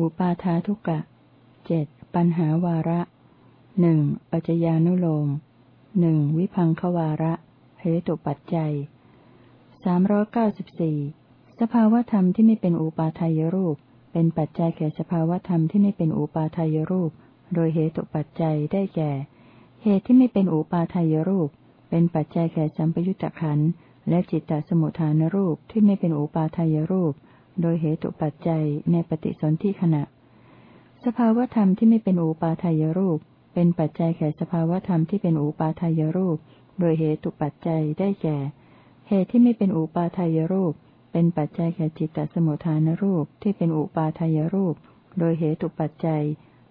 อุปาทาทุกะเจ็ดปัญหาวาระหนึ่งปัจจญานุโลมหนึ่งวิพังควาระเหตุปัจจัยสามร้อยเก้าสิบสี่สภาวธรรมที่ไม่เป็นอุปาทายรูป เป็นปัจจัยแก่สภาวธรรมที่ไม่เป็นอุปาทายรูป โดยเหตุปัจจัยได้แก่ เหตุที่ไม่เป็นอุปาทายรูป เป็นปัจจัยแก่สัมปยุตตะขันและจิตตสมุทฐานรูปที่ไม่เป็นอุปาทายรูป โดยเหตุปัจจัยในปฏิสนธิขณะ สภาวธรรมที่ไม่เป็นอุปาทายรูป เป็นปัจจัยแก่สภาวธรรมที่เป็นอุปาทายรูป โดยเหตุปัจจัยได้แก่ เหตุที่ไม่เป็นอุปาทายรูป เป็นปัจจัยแก่จิตตสมุทฐานรูปที่เป็นอุปาทายรูป โดยเหตุปัจจัย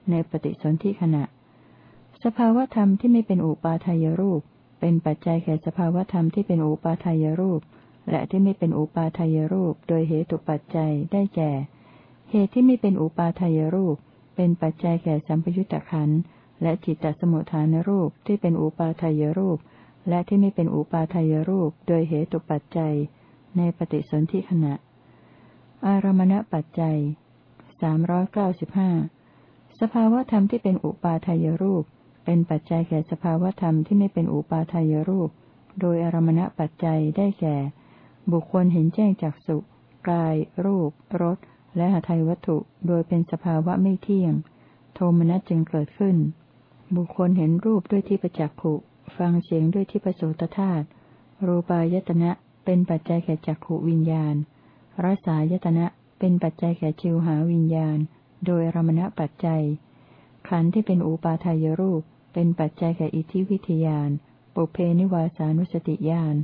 ในปฏิสนธิขณะ สภาวธรรมที่ไม่เป็นอุปาทายรูป เป็นปัจจัยแก่สภาวธรรมที่เป็นอุปาทายรูป และที่ไม่เป็นอุปาทายรูปโดยเหตุปัจจัยได้แก่ เหตุที่ไม่เป็นอุปาทายรูป เป็นปัจจัยแก่สัมปยุตตะขันและจิตตสมุทฐานรูปที่เป็นอุปาทายรูป และที่ไม่เป็นอุปาทายรูปโดยเหตุปัจจัย ในปฏิสนธิขณะ อารมณปัจจัยสามร้อยเก้าสิบห้าสภาวธรรมที่เป็นอุปาทายรูป เป็นปัจจัยแก่สภาวธรรมที่ไม่เป็นอุปาทายรูป โดยอารมณปัจจัยได้แก่ บุคคลเห็นแจ้งจากสุกาย รูปรสและหทัยวัตถุโดยเป็นสภาวะไม่เที่ยง โทมนัสจึงเกิดขึ้น บุคคลเห็นรูปด้วยที่ประจักขุฟังเสียงด้วยที่ประโสตธาตุรูปายตนะเป็นปัจจัยแก่จักขวิญญาณรสายตนะเป็นปัจจัยแก่ชิวหาวิญญาณ โดยรมณปัจจัย ขันธ์ที่เป็นอุปาทายรูป เป็นปัจจัยแก่อิทธิวิทยาน ปุเพนิวาสานุสติญาณ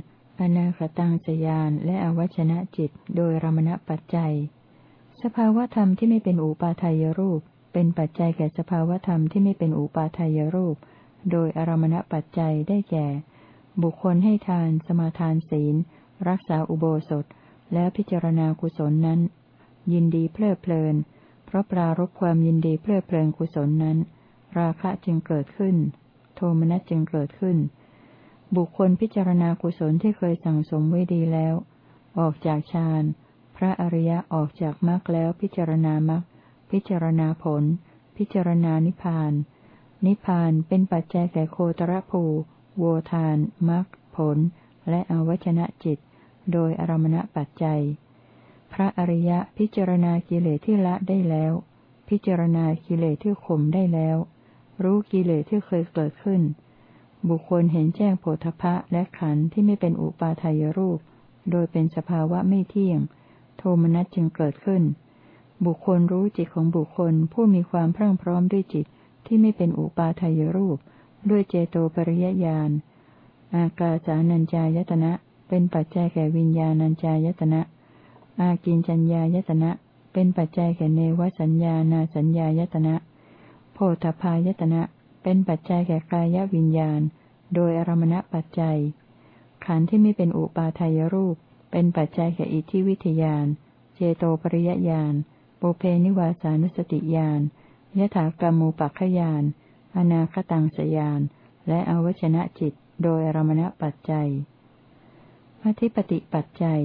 อนาคตังสยานและอวัชนะจิตโดยรมณปัจจัย สภาวธรรมที่ไม่เป็นอุปาทายรูป เป็นปัจจัยแก่สภาวธรรมที่ไม่เป็นอุปาทายรูป โดยอารมณปัจจัยได้แก่ บุคคลให้ทาน สมาทานศีล รักษาอุโบสถ แล้วพิจารณากุศลนั้น ยินดีเพลิดเพลิน เพราะปรารบความยินดีเพลิดเพลินกุศลนั้น ราคะจึงเกิดขึ้น โทมนัสจึงเกิดขึ้น บุคคลพิจารณากุศลที่เคยสั่งสมไว้ดีแล้ว ออกจากฌานพระอริยะออกจากมรรคแล้วพิจารณามรรคพิจารณาผล พิจารณานิพพาน นิพพานเป็นปัจจัยแก่โคตรภูโวทานมรรคผล และอวัชนะจิต โดยอารมณปัจจัย พระอริยะพิจารณากิเลสที่ละได้แล้ว พิจารณากิเลสที่ข่มได้แล้ว รู้กิเลสที่เคยเกิดขึ้น บุคคลเห็นแจ้งโพธพะและขันธ์ที่ไม่เป็นอุปาทายรูป โดยเป็นสภาวะไม่เที่ยง โทมนัสจึงเกิดขึ้น บุคคลรู้จิตของบุคคลผู้มีความพรั่งพร้อมด้วยจิตที่ไม่เป็นอุปาทายรูป ด้วยเจโตปริยญาณ อากาสานัญจายตนะ เป็นปัจจัยแก่วิญญาณัญจายตนะ อากินจัญญายตนะ เป็นปัจจัยแก่เนวสัญญานาสัญญายตนะ โพธพายตนะ เป็นปัจจัยแก่กายวิญญาณ โดยอารมณปัจจัย ขันธ์ที่ไม่เป็นอุปาทายรูป เป็นปัจจัยแก่อิทธิวิทยาน เจโตปริยญาณปุเพนิวาสานุสติญาณยถากรรมูปัคขยาน อนาคตังสยาน และอวชนะจิต โดยอารมณปัจจัยอธิปติปัจจัย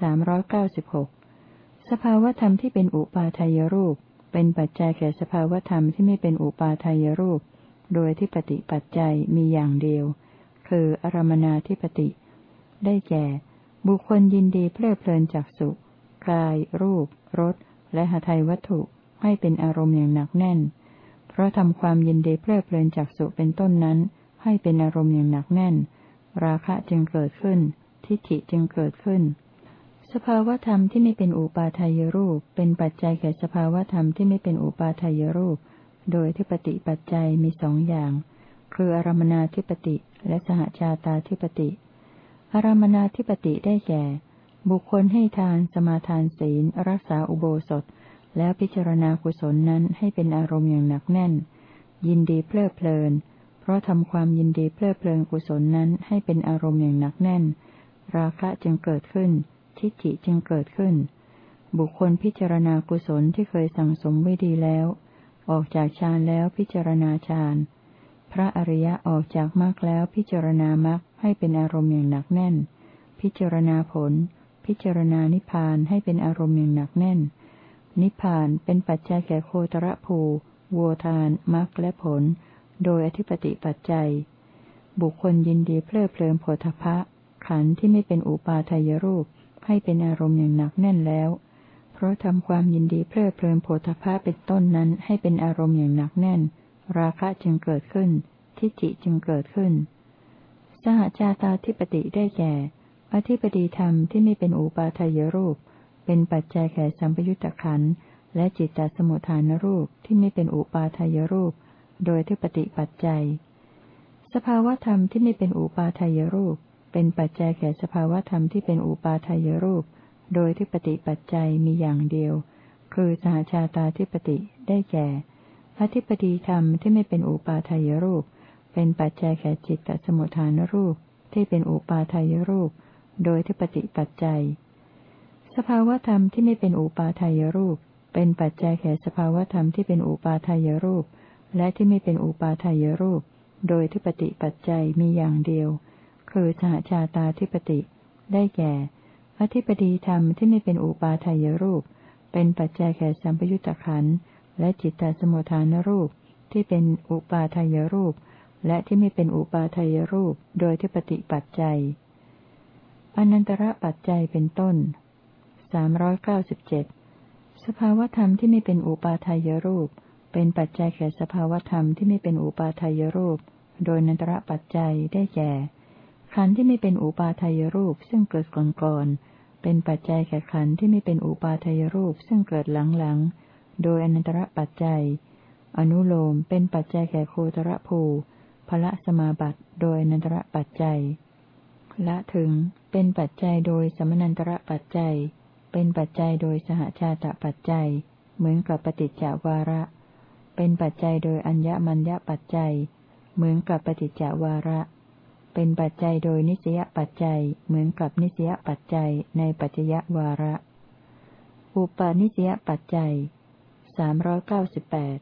สามร้อยเก้าสิบหกสภาวธรรมที่เป็นอุปาทายรูป เป็นปัจจัยแก่สภาวธรรมที่ไม่เป็นอุปาทายรูป โดยที่ปฏิปัจจัยมีอย่างเดียว คืออารมนาทิปติ ได้แก่ บุคคลยินดีเพลิดเพลินจากสุขกาย รูปรสและหทัยวัตถุให้เป็นอารมณ์อย่างหนักแน่น เพราะทำความยินดีเพลิดเพลินจากสุเป็นต้นนั้น ให้เป็นอารมณ์อย่างหนักแน่น ราคะจึงเกิดขึ้น ทิฏฐิจึงเกิดขึ้น สภาวธรรมที่ไม่เป็นอุปาทายรูป เป็นปัจจัยแก่สภาวธรรมที่ไม่เป็นอุปาทายรูป โดยที่ปฏิปัจจัยมีสองอย่าง คืออารมนาธิปติและสหชาตาธิปติอารมนาธิปติได้แก่ บุคคลให้ทานสมาทานศีล รักษาอุโบสถ แล้วพิจารณากุศลนั้นให้เป็นอารมณ์อย่างหนักแน่น ยินดีเพลิดเพลิน เพราะทำความยินดีเพลิดเพลินกุศลนั้นให้เป็นอารมณ์อย่างหนักแน่น ราคะจึงเกิดขึ้น ทิฏฐิจึงเกิดขึ้น บุคคลพิจารณากุศลที่เคยสั่งสมไว้ดีแล้ว ออกจากฌานแล้วพิจารณาฌานพระอริยะออกจากมรรคแล้วพิจารณามรรคให้เป็นอารมณ์อย่างหนักแน่น พิจารณาผล พิจารณานิพพานให้เป็นอารมณ์อย่างหนักแน่น นิพพานเป็นปัจจัยแก่โคตรภูโวทานมรรคและผล โดยอธิปติปัจจัย บุคคลยินดีเพลิดเพลินโพธพะ ขันธ์ที่ไม่เป็นอุปาทายรูป ให้เป็นอารมณ์อย่างหนักแน่นแล้ว เพราะทำความยินดีเพลิดเพลินโพธพะเป็นต้นนั้นให้เป็นอารมณ์อย่างหนักแน่น ราคะจึงเกิดขึ้น ทิฏฐิจึงเกิดขึ้น สหชาตาธิปติได้แก่ อธิปดีธรรมที่ไม่เป็นอุปาทายรูป เป็นปัจจัยแก่สัมปยุตตะขันธ์และจิตตสมุทฐานรูปที่ไม่เป็นอุปาทายรูป โดยทิปติปัจจัย สภาวธรรมที่ไม่เป็นอุปาทายรูป เป็นปัจจัยแก่สภาวธรรมที่เป็นอุปาทายรูป โดยทิปติปัจจัยมีอย่างเดียว คือสหชาตาทิปติได้แก่ อธิปดีธรรมที่ไม่เป็นอุปาทายรูป เป็นปัจจัยแก่จิตตสมุทฐานรูปที่เป็นอุปาทายรูป โดยทิปติปัจจัย สภาวธรรมที่ไม่เป็นอุปาทายรูป เป็นปัจจัยแก่สภาวธรรมที่เป็นอุปาทายรูป และที่ไม่เป็นอุปาทายรูป โดยทิปติปัจจัยมีอย่างเดียว คือสหชาตาทิปติ ได้แก่ อธิปดีธรรมที่ไม่เป็นอุปาทายรูป เป็นปัจจัยแก่สัมปยุตตะขันและจิตตสมุทฐานรูปที่เป็นอุปาทายรูป และที่ไม่เป็นอุปาทายรูป โดยทิปติปัจจัย อนันตระปัจจัยเป็นต้นสามร้อยเก้าสิบเจ็ดสภาวธรรมที่ไม่เป็นอุปาทายรูป เป็นปัจจัยแก่สภาวธรรมที่ไม่เป็นอุปาทายรูป โดยนันตระปัจจัยได้แก่ ขันธ์ที่ไม่เป็นอุปาทายรูปซึ่งเกิดก่อนก่อนเป็นปัจจัยแก่ขันธ์ที่ไม่เป็นอุปาทายรูปซึ่งเกิดหลังหลังโดยอนันตระปัจจัย อนุโลมเป็นปัจจัยแก่โคตรภูพละสมาบัติโดยอนันตระปัจจัย ละถึงเป็นปัจจัยโดยสมนันตระปัจจัย เป็นปัจจัยโดยสหชาตปัจจัย เหมือนกับปฏิจจวาระ เป็นปัจจัยโดยอัญญมัญญปัจจัย เหมือนกับปฏิจจวาระ เป็นปัจจัยโดยนิสยปัจจัยเหมือนกับนิสยปัจจัยในปัจจยวาระ อุปาณิสยปัจจัยสามร้อยเก้าสิบแปด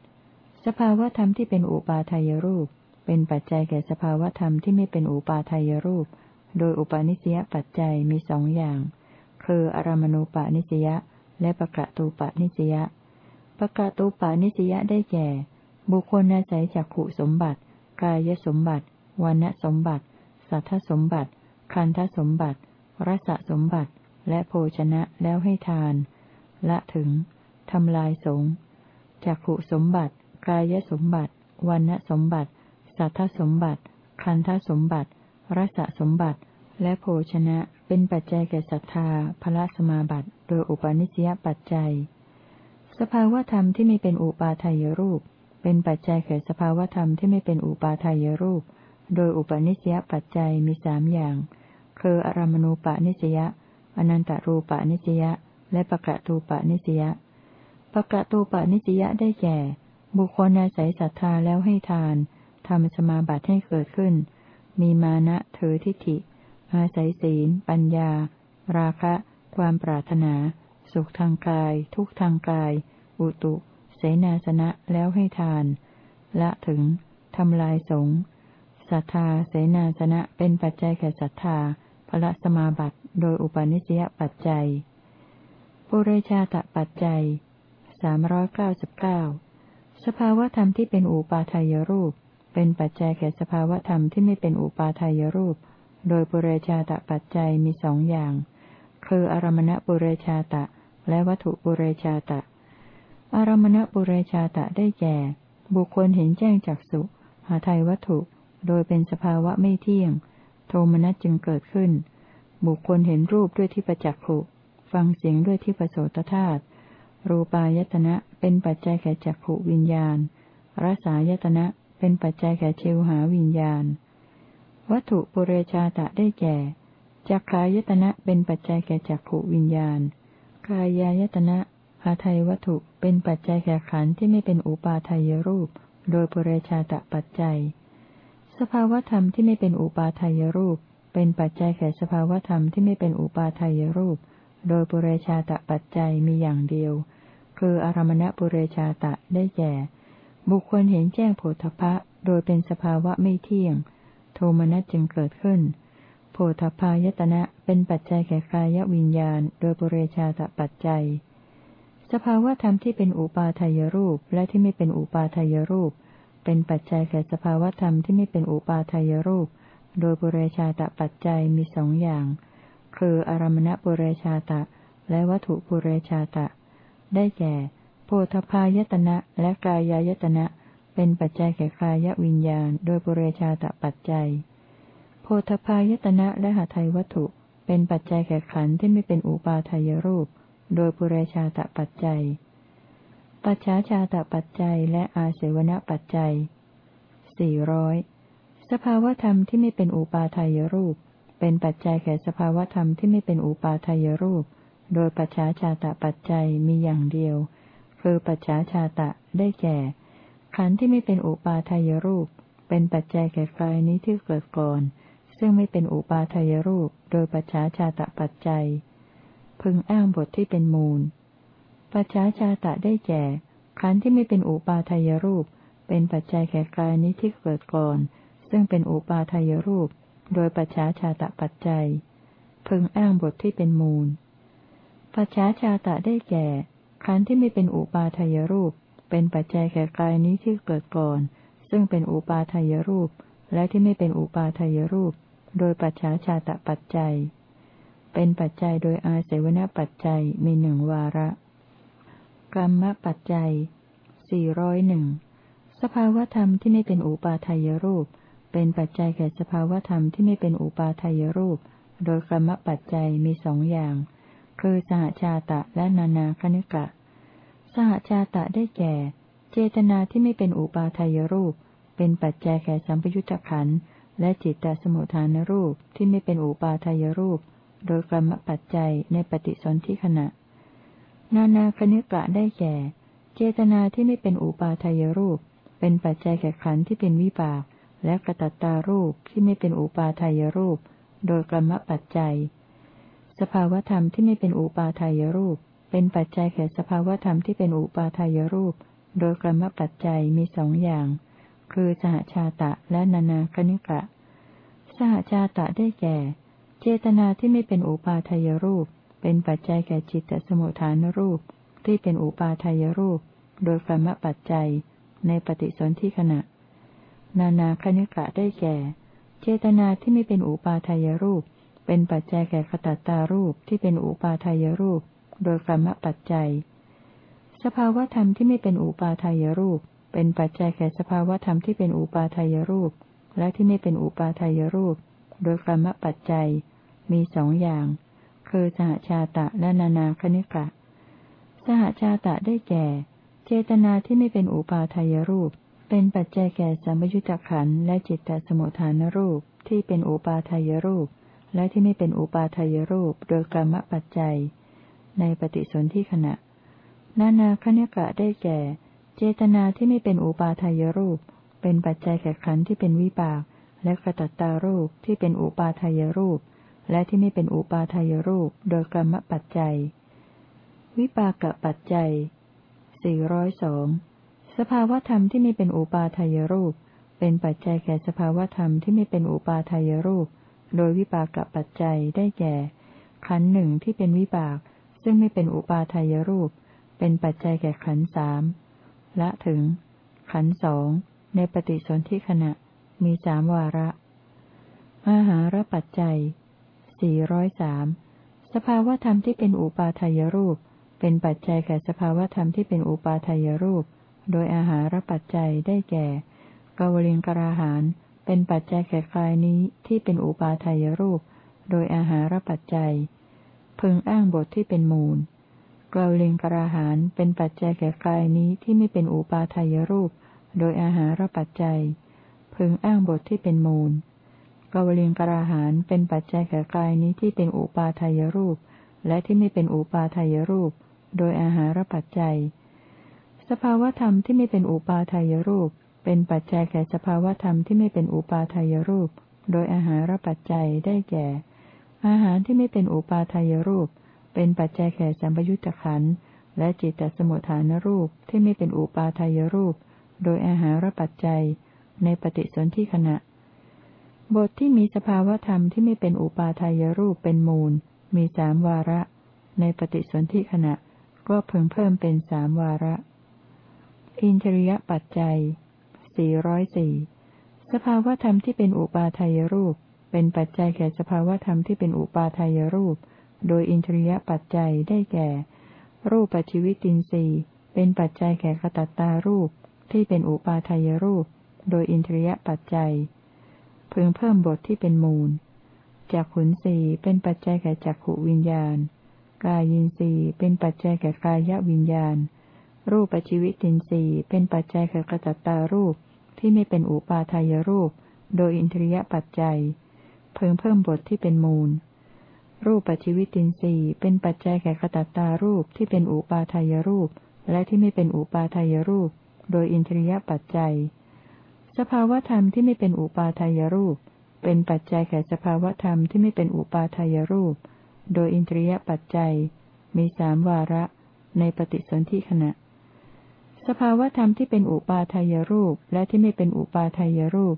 สภาวธรรมที่เป็นอุปาทายรูป เป็นปัจจัยแก่สภาวธรรมที่ไม่เป็นอุปาทายรูป โดยอุปาณิสยปัจจัยมีสองอย่าง คืออารมณูปนิสยาและปะกะตูปนิสยาปะกะตูปนิสยาได้แก่ บุคคลอาศัยจักขุสมบัติ กายสมบัติวันสมบัติ สัทธสมบัติ คันธสมบัติ รสสมบัติ และโภชนะแล้วให้ทาน ละถึง ทำลายสงจักขุสมบัติ กายสมบัติวันสมบัติ สัทธสมบัติ คันธสมบัติ รสสมบัติ และโภชนะเป็นปัจจัยแก่ศรัทธาพระสมาบัติ โดยอุปาณิสยปัจจัย สภาวธรรมที่ไม่เป็นอุปาทายรูป เป็นปัจจัยแก่สภาวธรรมที่ไม่เป็นอุปาทายรูป โดยอุปาณิสยปัจจัยมีสามอย่าง คืออารมณูปนิสยาอนันตารูปนิสยาและปะกะตูปนิสยาปะกะตูปนิสยาได้แก่ บุคคลอาศัยศรัทธาแล้วให้ทานทำสมาบัติให้เกิดขึ้น มีมานะเถอทิฏฐิ อาศัยศีล ปัญญา ราคะ ความปรารถนา สุขทางกาย ทุกทางกาย อุตุ เสนาสนะแล้วให้ทาน ละถึงทำลายสง ศรัทธาเสนาสนะเป็นปัจจัยแก่ศรัทธาพระสมาบัติโดยอุปนิสยปัจจัย ปุเรชาตปัจจัยสามร้อยเก้าสิบเก้าสภาวธรรมที่เป็นอุปาทายรูป เป็นปัจจัยแก่สภาวธรรมที่ไม่เป็นอุปาทายรูป โดยปุเรชาตะปัจจัยมีสองอย่าง คืออารมณปุเรชาตะ และวัตถุปุเรชาตะ อารมณปุเรชาตะได้แก่ บุคคลเห็นแจ้งจากสุหาไทยวัตถุ โดยเป็นสภาวะไม่เที่ยง โทมนัสจึงเกิดขึ้น บุคคลเห็นรูปด้วยที่ประจักขุ ฟังเสียงด้วยที่ประโสตธาตุ รูปายตนะเป็นปัจจัยแก่จักขุวิญญาณ รสายตนะเป็นปัจจัยแก่เชวหาวิญญาณ วัตถุปุเรชาตะได้แก่ จักขายตนะเป็นปัจจัยแก่จักขวิญญาณ กายายตนะหาไทยวัตถุเป็นปัจจัยแก่ขันธ์ที่ไม่เป็นอุปาทายรูป โดยปุเรชาตะปัจจัย สภาวธรรมที่ไม่เป็นอุปาทายรูป เป็นปัจจัยแก่สภาวธรรมที่ไม่เป็นอุปาทายรูป โดยปุเรชาตะปัจจัยมีอย่างเดียว คืออารมณปุเรชาตะได้แก่ บุคคลเห็นแจ้งโพธพะโดยเป็นสภาวะไม่เที่ยง โทมนัสจึงเกิดขึ้นโพธพายตนะเป็นปัจจัยแก่กายวิญญาณ โดยปุเรชาตปัจจัยสสภาวธรรมที่เป็นอุปาทายรูปและที่ไม่เป็นอุปาทายรูป เป็นปัจจัยแก่สภาวธรรมที่ไม่เป็นอุปาทายรูป โดยบุเรชาตปัจจัยมีสองอย่าง คืออารมณบุเรชาตะ และวัตถุบุเรชาตะ ได้แก่โพธพายตนะและกายายตนะเป็นปัจจัยแก่กายวิญญาณ โดยบุเรชาตปัจจัย โพธพายตนะและหาไทยวัตถุ เป็นปัจจัยแก่ขันธ์ที่ไม่เป็นอุปาทายรูป โดยปุเรชาตปัจจัย ปัจฉาชาตปัจจัยและอาเสวนปัจจัยสี่ร้อยสภาวธรรมที่ไม่เป็นอุปาทายรูป เป็นปัจจัยแก่สภาวธรรมที่ไม่เป็นอุปาทายรูป โดยปัจฉาชาตปัจจัยมีอย่างเดียว คือปัจฉาชาตะได้แก่ ขันธ์ที่ไม่เป็นอุปาทายรูป เป็นปัจจัยแก่กายนี้ที่เกิดก่อน ซึ่งไม่เป็นอุปาทายรูป โดยปัจฉาชาตปัจจัย พึงอ้างบทที่เป็นมูล ปัจฉาชาตะได้แก่ ขันธ์ที่ไม่เป็นอุปาทายรูป เป็นปัจจัยแก่กายนี้ที่เกิดก่อน ซึ่งเป็นอุปาทายรูป โดยปัจฉาชาตะปัจจัย พึงอ้างบทที่เป็นมูล ปัจฉาชาตะได้แก่ ขันธ์ที่ไม่เป็นอุปาทายรูป เป็นปัจจัยแก่กายนี้ที่เกิดก่อน ซึ่งเป็นอุปาทายรูป และที่ไม่เป็นอุปาทายรูป โดยปัจฉาชาตะปัจจัย เป็นปัจจัยโดยอาศัยวณปัจจัยมีหนึ่งวาระ กรรมปัจจัยสี่ร้อยหนึ่งสภาวธรรมที่ไม่เป็นอุปาทายรูป เป็นปัจจัยแก่สภาวธรรมที่ไม่เป็นอุปาทายรูป โดยกรรมปัจจัยมีสองอย่าง คือสหชาตะและนานาคณิกะ สหชาตะได้แก่ เจตนาที่ไม่เป็นอุปาทายรูป เป็นปัจจัยแก่สัมปยุตตะขันและจิตตสมุทฐานรูปที่ไม่เป็นอุปาทายรูป โดยกรรมปัจจัยในปฏิสนธิขณะ นานาคณิกะได้แก่ เจตนาที่ไม่เป็นอุปาทายรูป เป็นปัจจัยแก่ขันธ์ที่เป็นวิบาก และกระตัตตารูปที่ไม่เป็นอุปาทายรูป โดยกรรมปัจจัย สภาวธรรมที่ไม่เป็นอุปาทายรูป เป็นปัจจัยแก่สภาวธรรมที่เป็นอุปาทายรูป โดยกรรมปัจจัยมีสองอย่าง คือสหชาตะและนานาคณิกะ สหชาตะได้แก่ เจตนาที่ไม่เป็นอุปาทายรูป เป็นปัจจัยแก่จิตตสมุทฐานรูปที่เป็นอุปาทายรูป โดยกรรมปัจจัย ในปฏิสนธิขณะ นานาคณิกะได้แก่ เจตนาที่ไม่เป็นอุปาทายรูป เป็นปัจจัยแก่ขตัตตารูปที่เป็นอุปาทายรูป โดยกรรมปัจจัย สภาวธรรมที่ไม่เป็นอุปาทายรูป เป็นปัจจัยแก่สภาวธรรมที่เป็นอุปาทายรูป และที่ไม่เป็นอุปาทายรูป โดยกรรมปัจจัย มีสองอย่าง คือสหชาตะและนานาคณิกะ สหชาตะได้แก่ เจตนาที่ไม่เป็นอุปาทายรูป เป็นปัจจัยแก่สมยุตตขันและจิตตสมุทฐานรูปที่เป็นอุปาทายรูป และที่ไม่เป็นอุปาทายรูปโดยกรรมปัจจัย ในปฏิสนธิขณะ นานาคณิกะได้แก่ เจตนาที่ไม่เป็นอุปาทายรูป เป็นปัจจัยแก่ขันที่เป็นวิบาก และกระตัตตารูปที่เป็นอุปาทายรูป และที่ไม่เป็นอุปาทายรูปโดยกรรมปัจจัย วิปากปัจจัยสี่ร้อยสองสภาวธรรมที่ไม่เป็นอุปาทายรูป เป็นปัจจัยแก่สภาวธรรมที่ไม่เป็นอุปาทายรูป โดยวิปากปัจจัยได้แก่ ขันหนึ่งที่เป็นวิบาก ซึ่งไม่เป็นอุปาทายรูป เป็นปัจจัยแก่ขันสามละถึง ขันสองในปฏิสนธิขณะมีสามวาระอาหารปัจจัย สี่ร้อยสามสภาวธรรมที่เป็นอุปาทายรูป เป็นปัจจัยแก่สภาวธรรมที่เป็นอุปาทายรูป โดยอาหารปัจจัยได้แก่กวลิงกราหานเป็นปัจจัยแก่กายนี้ที่เป็นอุปาทายรูป โดยอาหารปัจจัย พึงอ้างบทที่เป็นมูลกวลิงกราหานเป็นปัจจัยแก่กายนี้ที่ไม่เป็นอุปาทายรูป โดยอาหารปัจจัย พึงอ้างบทที่เป็นมูล กวลิงกราหานเป็นปัจจัยแก่กายนี้ที่เป็นอุปาทายรูป และที่ไม่เป็นอุปาทายรูป โดยอาหารปัจจัย สภาวธรรมที่ไม่เป็นอุปาทายรูป เป็นปัจจัยแก่สภาวธรรมที่ไม่เป็นอุปาทายรูป โดยอาหารปัจจัยได้แก่ อาหารที่ไม่เป็นอุปาทายรูป เป็นปัจจัยแก่สัมปยุตตะขันและจิตตสมุทฐานรูปที่ไม่เป็นอุปาทายรูป โดยอาหารปัจจัย ในปฏิสนธิขณะ บทที่มีสภาวธรรมที่ไม่เป็นอุปาทายรูปเป็นมูล มีสามวาระ ในปฏิสนธิขณะ ก็เพิ่งเพิ่มเป็นสามวาระ อินทริยปัจจัยสี่ร้อยสี่สภาวธรรมที่เป็นอุปาทายรูป เป็นปัจจัยแก่สภาวธรรมที่เป็นอุปาทายรูป โดยอินทริยปัจจัยได้แก่ รูปปัจจิวิตินทรีย์ เป็นปัจจัยแก่กตัตตารูปที่เป็นอุปาทายรูป โดยอินทรียปัจจัย พึงเพิ่มบทที่เป็นมูลจากขุนสีเป็นปัจจัยแก่จักขวิญญาณ กายินสีเป็นปัจจัยแก่กายวิญญาณ รูปปัจจิวิตินสีเป็นปัจจัยแก่กตัตตารูปที่ไม่เป็นอุปาทายรูป โดยอินทรียปัจจัยเพิ่มเพิ่มบทที่เป็นมูล รูปปัจจิวิตินสีเป็นปัจจัยแก่กตัตตารูปที่เป็นอุปาทายรูป และที่ไม่เป็นอุปาทายรูป โดยอินทรียปัจจัย สภาวธรรมที่ไม่เป็นอุปาทายรูป เป็นปัจจัยแก่สภาวธรรมที่ไม่เป็นอุปาทายรูป โดยอินทรียปัจจัย มีสามวาระ ในปฏิสนธิขณะ สภาวธรรมที่เป็นอุปาทายรูปและที่ไม่เป็นอุปาทายรูป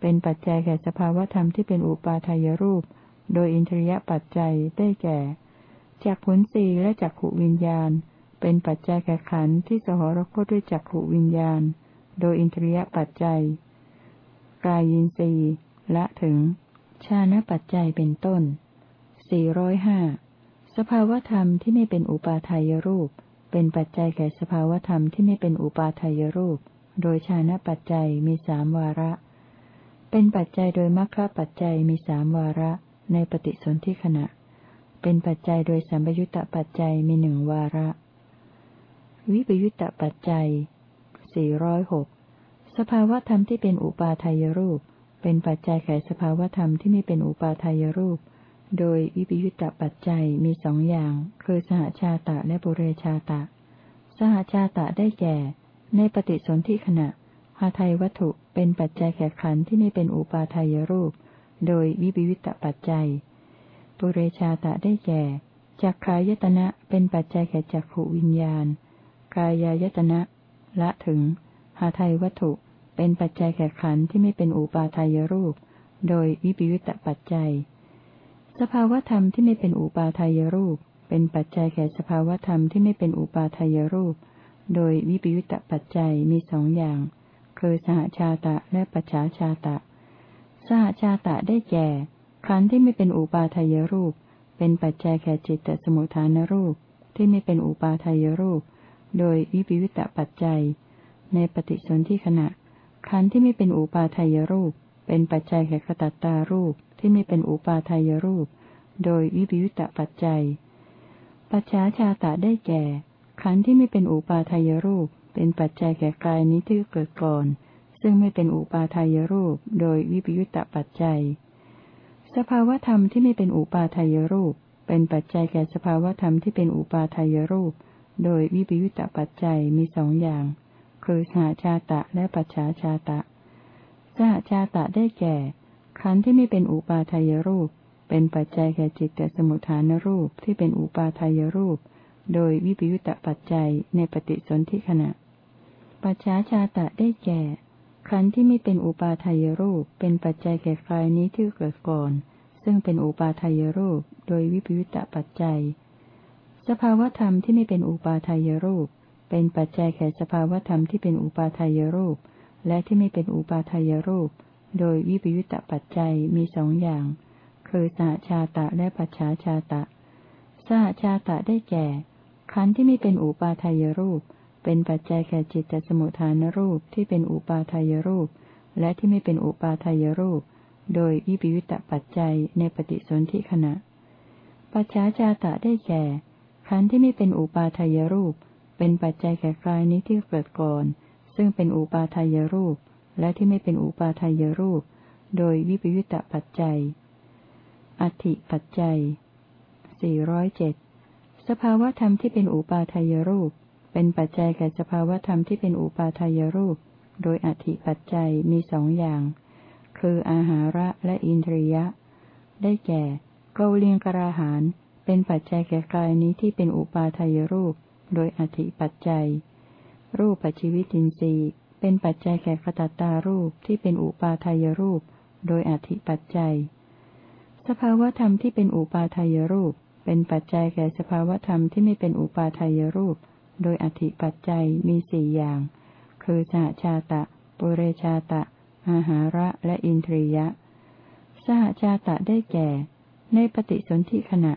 เป็นปัจจัยแก่สภาวธรรมที่เป็นอุปาทายรูป โดยอินทรียปัจจัยได้แก่จากผลสีและจากขวิญญาณ เป็นปัจจัยแก่ขันธ์ที่สหรคตด้วยจากขวิญญาณ โดยอินทรียปัจจัย กายินรีละถึง ชานะปัจจัยเป็นต้น 405 สภาวธรรมที่ไม่เป็นอุปาทายรูป เป็นปัจจัยแก่สภาวธรรมที่ไม่เป็นอุปาทายรูป โดยชานะปัจจัยมีสามวาระ เป็นปัจจัยโดยมรรคปัจจัยมีสามวาระ ในปฏิสนธิขณะ เป็นปัจจัยโดยสัมปยุตตปัจจัยมีหนึ่งวาระ วิปยุตตปัจจัย สี่ร้อยหกสภาวธรรมที่เป็นอุปาทายรูป เป็นปัจจัยแก่สภาวธรรมที่ไม่เป็นอุปาทายรูป โดยวิปยุตตปัจจัยมีสองอย่าง คือสหชาตะและบุเรชาตะ สหชาตะได้แก่ ในปฏิสนธิขณะหาไทยวัตถุเป็นปัจจัยแก่ขันที่ไม่เป็นอุปาทายรูป โดยวิปยุตตปัจจัย ปุเรชาตะได้แก่จักขายตนะเป็นปัจจัยแก่จักขวิญญาณ กายายตนะ ละถึงหาไทยวัตถุเป็นปัจจัยแก่ขันที่ไม่เป็นอุปาทายรูป โดยวิปยุตตปัจจัย สภาวธรรมที่ไม่เป็นอุปาทายรูป เป็นปัจจัยแก่สภาวธรรมที่ไม่เป็นอุปาทายรูป โดยวิปยุตตปัจจัยมีสองอย่าง คือสหชาตะและปัจฉาชาตะ สหชาตะได้แก่ ขันธ์ที่ไม่เป็นอุปาทายรูป เป็นปัจจัยแก่จิตตสมุทฐานรูปที่ไม่เป็นอุปาทายรูป โดยวิปยุตตปัจจัย ในปฏิสนธิขณะ ขันธ์ที่ไม่เป็นอุปาทายรูป เป็นปัจจัยแก่กตัตตารูปที่ไม่เป็นอุปาทายรูป โดยวิปยุตตปัจจัย ปัจฉาชาตะได้แก่ ขันธ์ที่ไม่เป็นอุปาทายรูป เป็นปัจจัยแก่กายนี้ที่เกิดก่อน ซึ่งไม่เป็นอุปาทายรูป โดยวิปยุตตปัจจัย สภาวธรรมที่ไม่เป็นอุปาทายรูป เป็นปัจจัยแก่สภาวธรรมที่เป็นอุปาทายรูป โดยวิปยุตตปัจจัยมีสองอย่าง คือสหชาตะและปัจฉาชาตะ สหชาตะได้แก่ ขันธ์ที่ไม่เป็นอุปาทายรูป เป็นปัจจัยแก่จิตแต่สมุทฐานรูปที่เป็นอุปาทายรูป โดยวิปยุตตปัจจัยในปฏิสนธิขณะ ปัจฉาชาตะได้แก่ ขันธ์ที่ไม่เป็นอุปาทายรูป เป็นปัจจัยแก่กายนี้ที่เกิดก่อน ซึ่งเป็นอุปาทายรูป โดยวิปยุตตปัจจัย สภาวธรรมที่ไม่เป็นอุปาทายรูป เป็นปัจจัยแก่สภาวธรรมที่เป็นอุปาทายรูป และที่ไม่เป็นอุปาทายรูป โดยวิปยุตตปัจจัยมีสองอย่าง คือสหชาตะและปัจฉาชาตะ สหชาตะได้แก่ ขันธ์ที่ไม่เป็นอุปาทายรูป เป็นปัจจัยแก่จิตตสมุทฐานรูปที่เป็นอุปาทายรูป และที่ไม่เป็นอุปาทายรูป โดยวิปยุตตปัจจัยในปฏิสนธิขณะ ปัจฉาชาตะได้แก่ ขันธ์ที่ไม่เป็นอุปาทายรูป เป็นปัจจัยแก่กายนี้ที่เกิดก่อน ซึ่งเป็นอุปาทายรูป และที่ไม่เป็นอุปาทายรูป โดยวิปยุตตปัจจัย อธิปัจจัย 407 สภาวธรรมที่เป็นอุปาทายรูป เป็นปัจจัยแก่สภาวธรรมที่เป็นอุปาทายรูป โดยอธิปัจจัยมีสองอย่าง คืออาหาระและอินทรียะ ได้แก่เกาลียงกราหาน เป็นปัจจัยแก่กายนี้ที่เป็นอุปาทายรูป โดยอธิปัจจัย รูปปัจจิวิตินทรีย์ เป็นปัจจัยแก่กตัตตารูปที่เป็นอุปาทายรูป โดยอธิปัจจัย สภาวธรรมที่เป็นอุปาทายรูป เป็นปัจจัยแก่สภาวธรรมที่ไม่เป็นอุปาทายรูป โดยอธิปัจจัยมีสี่อย่าง คือสหชาตะ ปุเรชาตะ อาหาระและอินทรียะ สหชาตะได้แก่ ในปฏิสนธิขณะ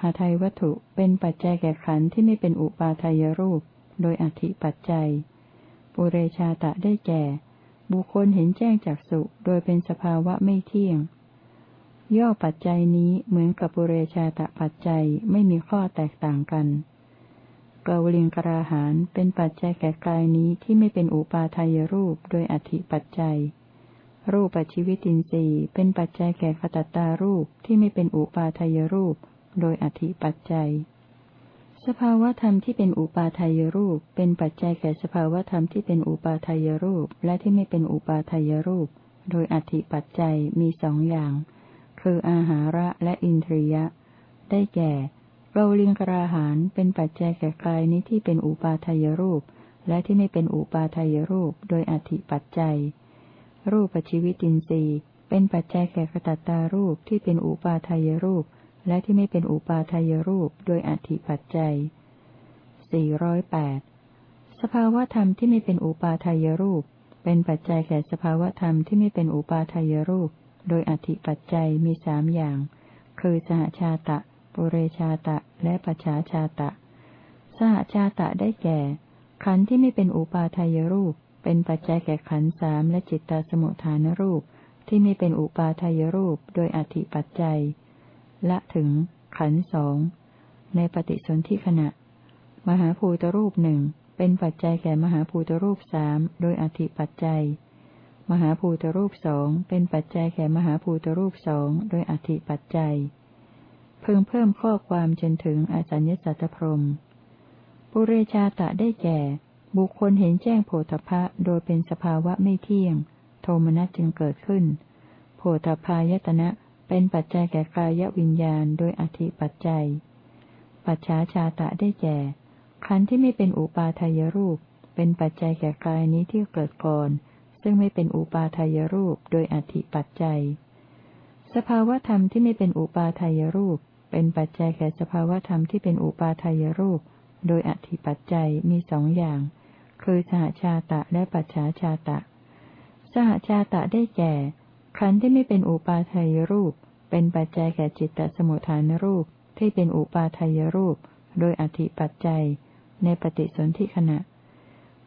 หาไทยวัตถุเป็นปัจจัยแก่ขันธ์ที่ไม่เป็นอุปาทายรูป โดยอธิปัจจัย ปุเรชาตะได้แก่ บุคคลเห็นแจ้งจากสุโดยเป็นสภาวะไม่เที่ยง ย่อปัจจัยนี้เหมือนกับปุเรชาตปัจจัยไม่มีข้อแตกต่างกันกาวลิงกราหานเป็นปัจจัยแก่กายนี้ที่ไม่เป็นอุปาทายรูปโดยอธิปัจจัย รูปปัจจิวิตินทรีย์เป็นปัจจัยแก่ขตตารูปที่ไม่เป็นอุปาทายรูป โดยอธิปัจจัย สภาวธรรมที่เป็นอุปาทายรูป เป็นปัจจัยแก่สภาวธรรมที่เป็นอุปาทายรูป และที่ไม่เป็นอุปาทายรูป โดยอธิปัจจัยมีสองอย่าง คืออาหาระและอินทรียะ ได้แก่เราลิงกราหานเป็นปัจจัยแก่กายนี้ที่เป็นอุปาทายรูป และที่ไม่เป็นอุปาทายรูป โดยอธิปัจจัย รูปปัจจิวิตินทรีย์เป็นปัจจัยแก่กตัตตารูปที่เป็นอุปาทายรูป และที่ไม่เป็นอุปาทายรูปโดยอธิปัจจัย 408 สภาวธรรมที่ไม่เป็นอุปาทายรูป เป็นปัจจัยแก่สภาวธรรมที่ไม่เป็นอุปาทายรูป โดยอธิปัจจัยมีสามอย่าง คือสหชาตะ ปุเรชาตะ และปัจฉาชาตะ สหชาตะได้แก่ ขันธ์ที่ไม่เป็นอุปาทายรูป เป็นปัจจัยแก่ขันธ์สามและจิตตสมุทฐานรูป ที่ไม่เป็นอุปาทายรูป โดยอธิปัจจัย ละถึง ขันสองในปฏิสนธิขณะ มหาภูตรูปหนึ่งเป็นปัจจัยแก่มหาภูตรูปสามโดยอธิปัจจัย มหาภูตรูปสองเป็นปัจจัยแก่มหาภูตรูปสองโดยอธิปัจจัยเพิ่งเพิ่มข้อความจนถึงอสัญญสัตตพรมปุเรชาตะได้แก่ บุคคลเห็นแจ้งโพธพะโดยเป็นสภาวะไม่เที่ยง โทมนัสจึงเกิดขึ้น โพธพายตนะ เป็นปัจจัยแก่กายวิญญาณโดยอธิปัจจัย ปัจฉาชาตะได้แก่ขันธ์ที่ไม่เป็นอุปาทายรูป เป็นปัจจัยแก่กายนี้ที่เกิดก่อน ซึ่งไม่เป็นอุปาทายรูปโดยอธิปัจจัย สภาวธรรมที่ไม่เป็นอุปาทายรูป เป็นปัจจัยแก่สภาวธรรมที่เป็นอุปาทายรูป โดยอธิปัจจัยมีสองอย่าง คือสหชาตะและปัจฉาชาตะ สหชาตะได้แก่ ขันธ์ที่ไม่เป็นอุปาทายรูป เป็นปัจจัยแก่จิตตสมุทฐานรูปที่เป็นอุปาทายรูป โดยอธิปัจจัย ในปฏิสนธิขณะ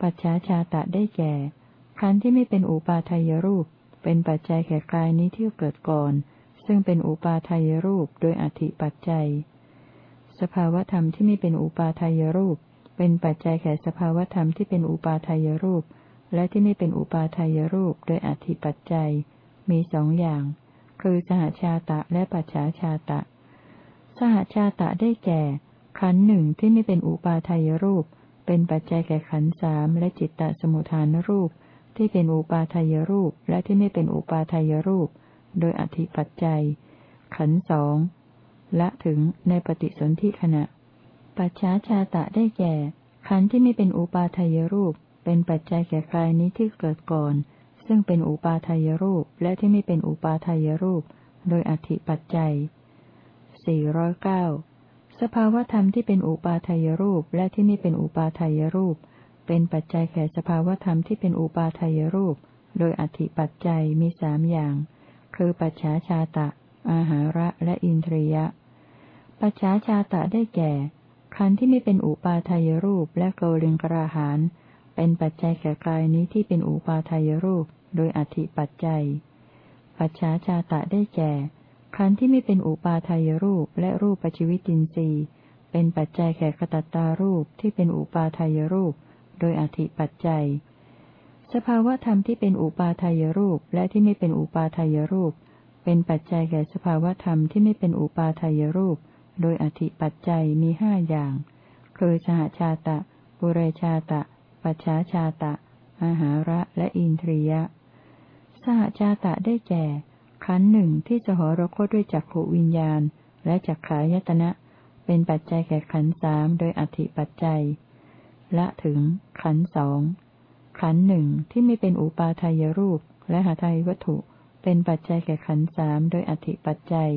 ปัจฉาชาตะได้แก่ ขันธ์ที่ไม่เป็นอุปาทายรูป เป็นปัจจัยแก่กายนี้ที่เกิดก่อน ซึ่งเป็นอุปาทายรูปโดยอธิปัจจัย สภาวธรรมที่ไม่เป็นอุปาทายรูป เป็นปัจจัยแก่สภาวธรรมที่เป็นอุปาทายรูป และที่ไม่เป็นอุปาทายรูป โดยอธิปัจจัย มีสองอย่าง คือสหชาตะและปัจฉาชาตะ สหชาตะได้แก่ ขันหนึ่งที่ไม่เป็นอุปาทายรูป เป็นปัจจัยแก่ขันสามและจิตตสมุทฐานรูป ที่เป็นอุปาทายรูปและที่ไม่เป็นอุปาทายรูป โดยอธิปัจจัย ขันสองละถึงในปฏิสนธิขณะ ปัจฉาชาตะได้แก่ ขันที่ไม่เป็นอุปาทายรูป เป็นปัจจัยแก่กายนี้ที่เกิดก่อน ซึ่งเป็นอุปาทายรูปและที่ไม่เป็นอุปาทายรูป โดยอธิปัจจัย 409 สภาวธรรมที่เป็นอุปาทายรูปและที่ไม่เป็นอุปาทายรูป เป็นปัจจัยแก่สภาวธรรมที่เป็นอุปาทายรูป โดยอธิปัจจัยมีสามอย่าง คือปัจฉาชาตะ อาหาระและอินทรียะ ปัจฉาชาตะได้แก่ ขันธ์ที่ไม่เป็นอุปาทายรูปและโกลิงกราหาน เป็นปัจจัยแก่กายนี้ที่เป็นอุปาทายรูป โดยอธิปัจจัย ปัจฉาชาตะได้แก่ขันธ์ที่ไม่เป็นอุปาทายรูปและรูปปัจจิวิตินทรีย์เป็นปัจจัยแก่ขตัตตารูปที่เป็นอุปาทายรูป โดยอธิปัจจัย สภาวธรรมที่เป็นอุปาทายรูปและที่ไม่เป็นอุปาทายรูป เป็นปัจจัยแก่สภาวธรรมที่ไม่เป็นอุปาทายรูป โดยอธิปัจจัยมีห้าอย่าง คือสหชาตะ ปุเรชาตะ ปัจฉาชาตะ อาหาระและอินทรียะ สหชาตะได้แก่ ขันหนึ่งที่จะหรคตด้วยจักขวิญญาณ และจักขายตนะ เป็นปัจจัยแก่ขันสามโดยอธิปัจจัย ละถึง ขันสองขันหนึ่งที่ไม่เป็นอุปาทายรูปและหาทายวัตถุ เป็นปัจจัยแก่ขันสามโดยอธิปัจจัย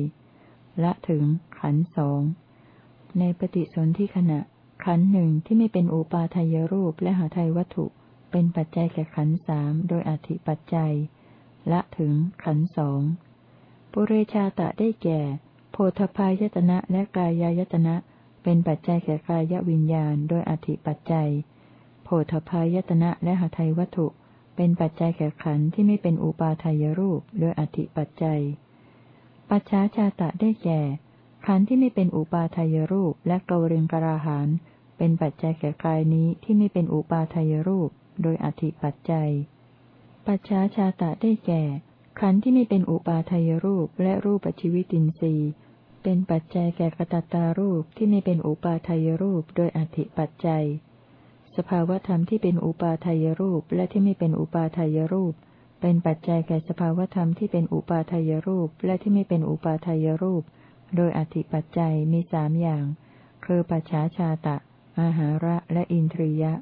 ละถึงขันสองในปฏิสนธิขณะ ขันหนึ่งที่ไม่เป็นอุปาทายรูปและหาไทยวัตถุ เป็นปัจจัยแก่ขันสามโดยอธิปัจจัย ละถึงขันสองปุเรชาตะได้แก่ โพธพายตนะและกายายตนะ เป็นปัจจัยแก่กายวิญญาณ โดยอธิปัจจัย โพธพายตนะและหาไทยวัตถุ เป็นปัจจัยแก่ขันที่ไม่เป็นอุปาทายรูป โดยอธิปัจจัย ปัจฉาชาตะได้แก่ ขันธ์ที่ไม่เป็นอุปาทายรูปและเกเรงกราหานเป็นปัจจัยแก่กายนี้ที่ไม่เป็นอุปาทายรูป โดยอธิปัจจัย ปัจฉาชาตะได้แก่ ขันธ์ที่ไม่เป็นอุปาทายรูปและรูปปัจจิวิตินทรีย์เป็นปัจจัยแก่กตัตตารูปที่ไม่เป็นอุปาทายรูปโดยอธิปัจจัย สภาวธรรมที่เป็นอุปาทายรูปและที่ไม่เป็นอุปาทายรูป เป็นปัจจัยแก่สภาวธรรมที่เป็นอุปาทายรูปและที่ไม่เป็นอุปาทายรูป โดยอธิปัจจัยมีสามอย่าง คือปัจฉาชาตะ อาหาระ และอินทรียะ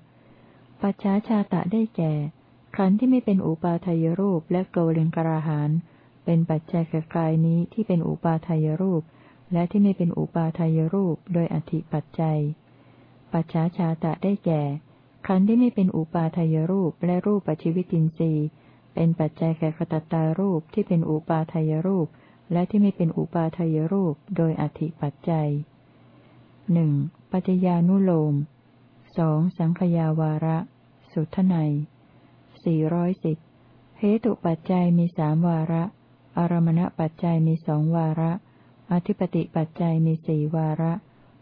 ปัจฉาชาตะได้แก่ ขันธ์ที่ไม่เป็นอุปาทายรูปและโกเลงกราหานเป็นปัจจัยแก่กายนี้ที่เป็นอุปาทายรูป และที่ไม่เป็นอุปาทายรูป โดยอธิปัจจัย ปัจฉาชาตะได้แก่ ขันธ์ที่ไม่เป็นอุปาทายรูปและรูปปัจจิวิตินทรีย์เป็นปัจจัยแก่กตัตตารูปที่เป็นอุปาทายรูป และที่ไม่เป็นอุปาทายรูปโดยอธิปัจจัยหนึ่งปัจญานุโลมสองสังขยาวาระ สุทไนสี่ร้อยสิบเหตุปัจจัยมีสามวาระ อารมณปัจจัยมีสองวาระ อธิปติปัจจัยมีสี่วาระ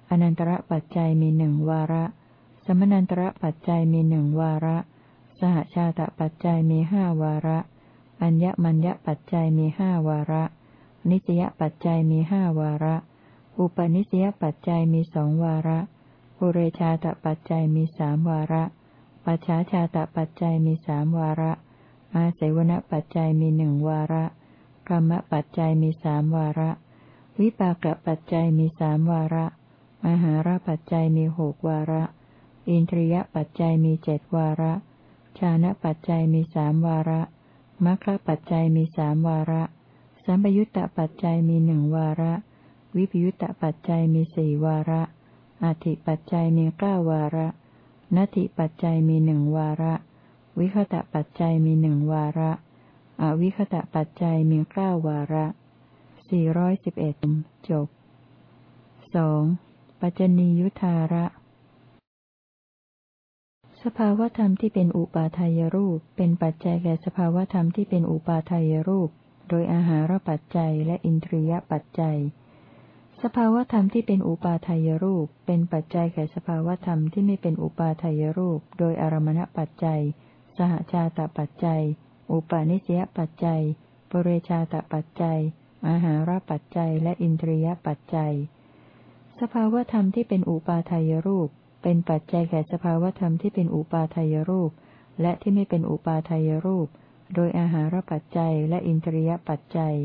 อนันตระปัจจัยมีหนึ่งวาระ สมนันตระปัจจัยมีหนึ่งวาระ สหชาตปัจจัยมีห้าวาระ อัญญมัญญปัจจัยมีห้าวาระ นิสยปัจจัยมีห้าวาระ อุปนิสยปัจจัยมีสองวาระปุเรชาตปัจจัยมีสามวาระ ปัจฉาชาตปัจจัยมีสามวาระ อาศัยวณปัจจัยมีหนึ่งวาระกรรมปัจจัยมีสามวาระ วิปากปัจจัยมีสามวาระ มหาราปัจจัยมีหกวาระ อินทรียปัจจัยมีเจ็ดวาระ ชานะปัจจัยมีสามวาระมรรคปัจจัยมีสามวาระ สัมปยุตตปัจจัยมีหนึ่งวาระ วิปยุตตปัจจัยมีสี่วาระอธิปัจจัยมีเก้าวาระนัตถิปัจจัยมีหนึ่งวาระ วิคตะปัจจัยมีหนึ่งวาระ อวิคตะปัจจัยมีเก้าวาระสี่ร้อยสิบเอ็ดจบสองปัจจนียุทธาระ สภาวธรรมที่เป็นอุปาทายรูป เป็นปัจจัยแก่สภาวธรรมที่เป็นอุปาทายรูป โดยอาหารปัจจัยและอินทรียปัจจัย สภาวธรรมที่เป็นอุปาทายรูป เป็นปัจจัยแก่สภาวธรรมที่ไม่เป็นอุปาทายรูป โดยอารมณปัจจัย สหชาตปัจจัย อุปาณิสยปัจจัยปเรชาตปัจจัย อาหารปัจจัยและอินทรียปัจจัย สภาวธรรมที่เป็นอุปาทายรูป เป็นปัจจัยแก่สภาวธรรมที่เป็นอุปาทายรูป และที่ไม่เป็นอุปาทายรูป โดยอาหารปัจจัยและอินทรียปัจจัย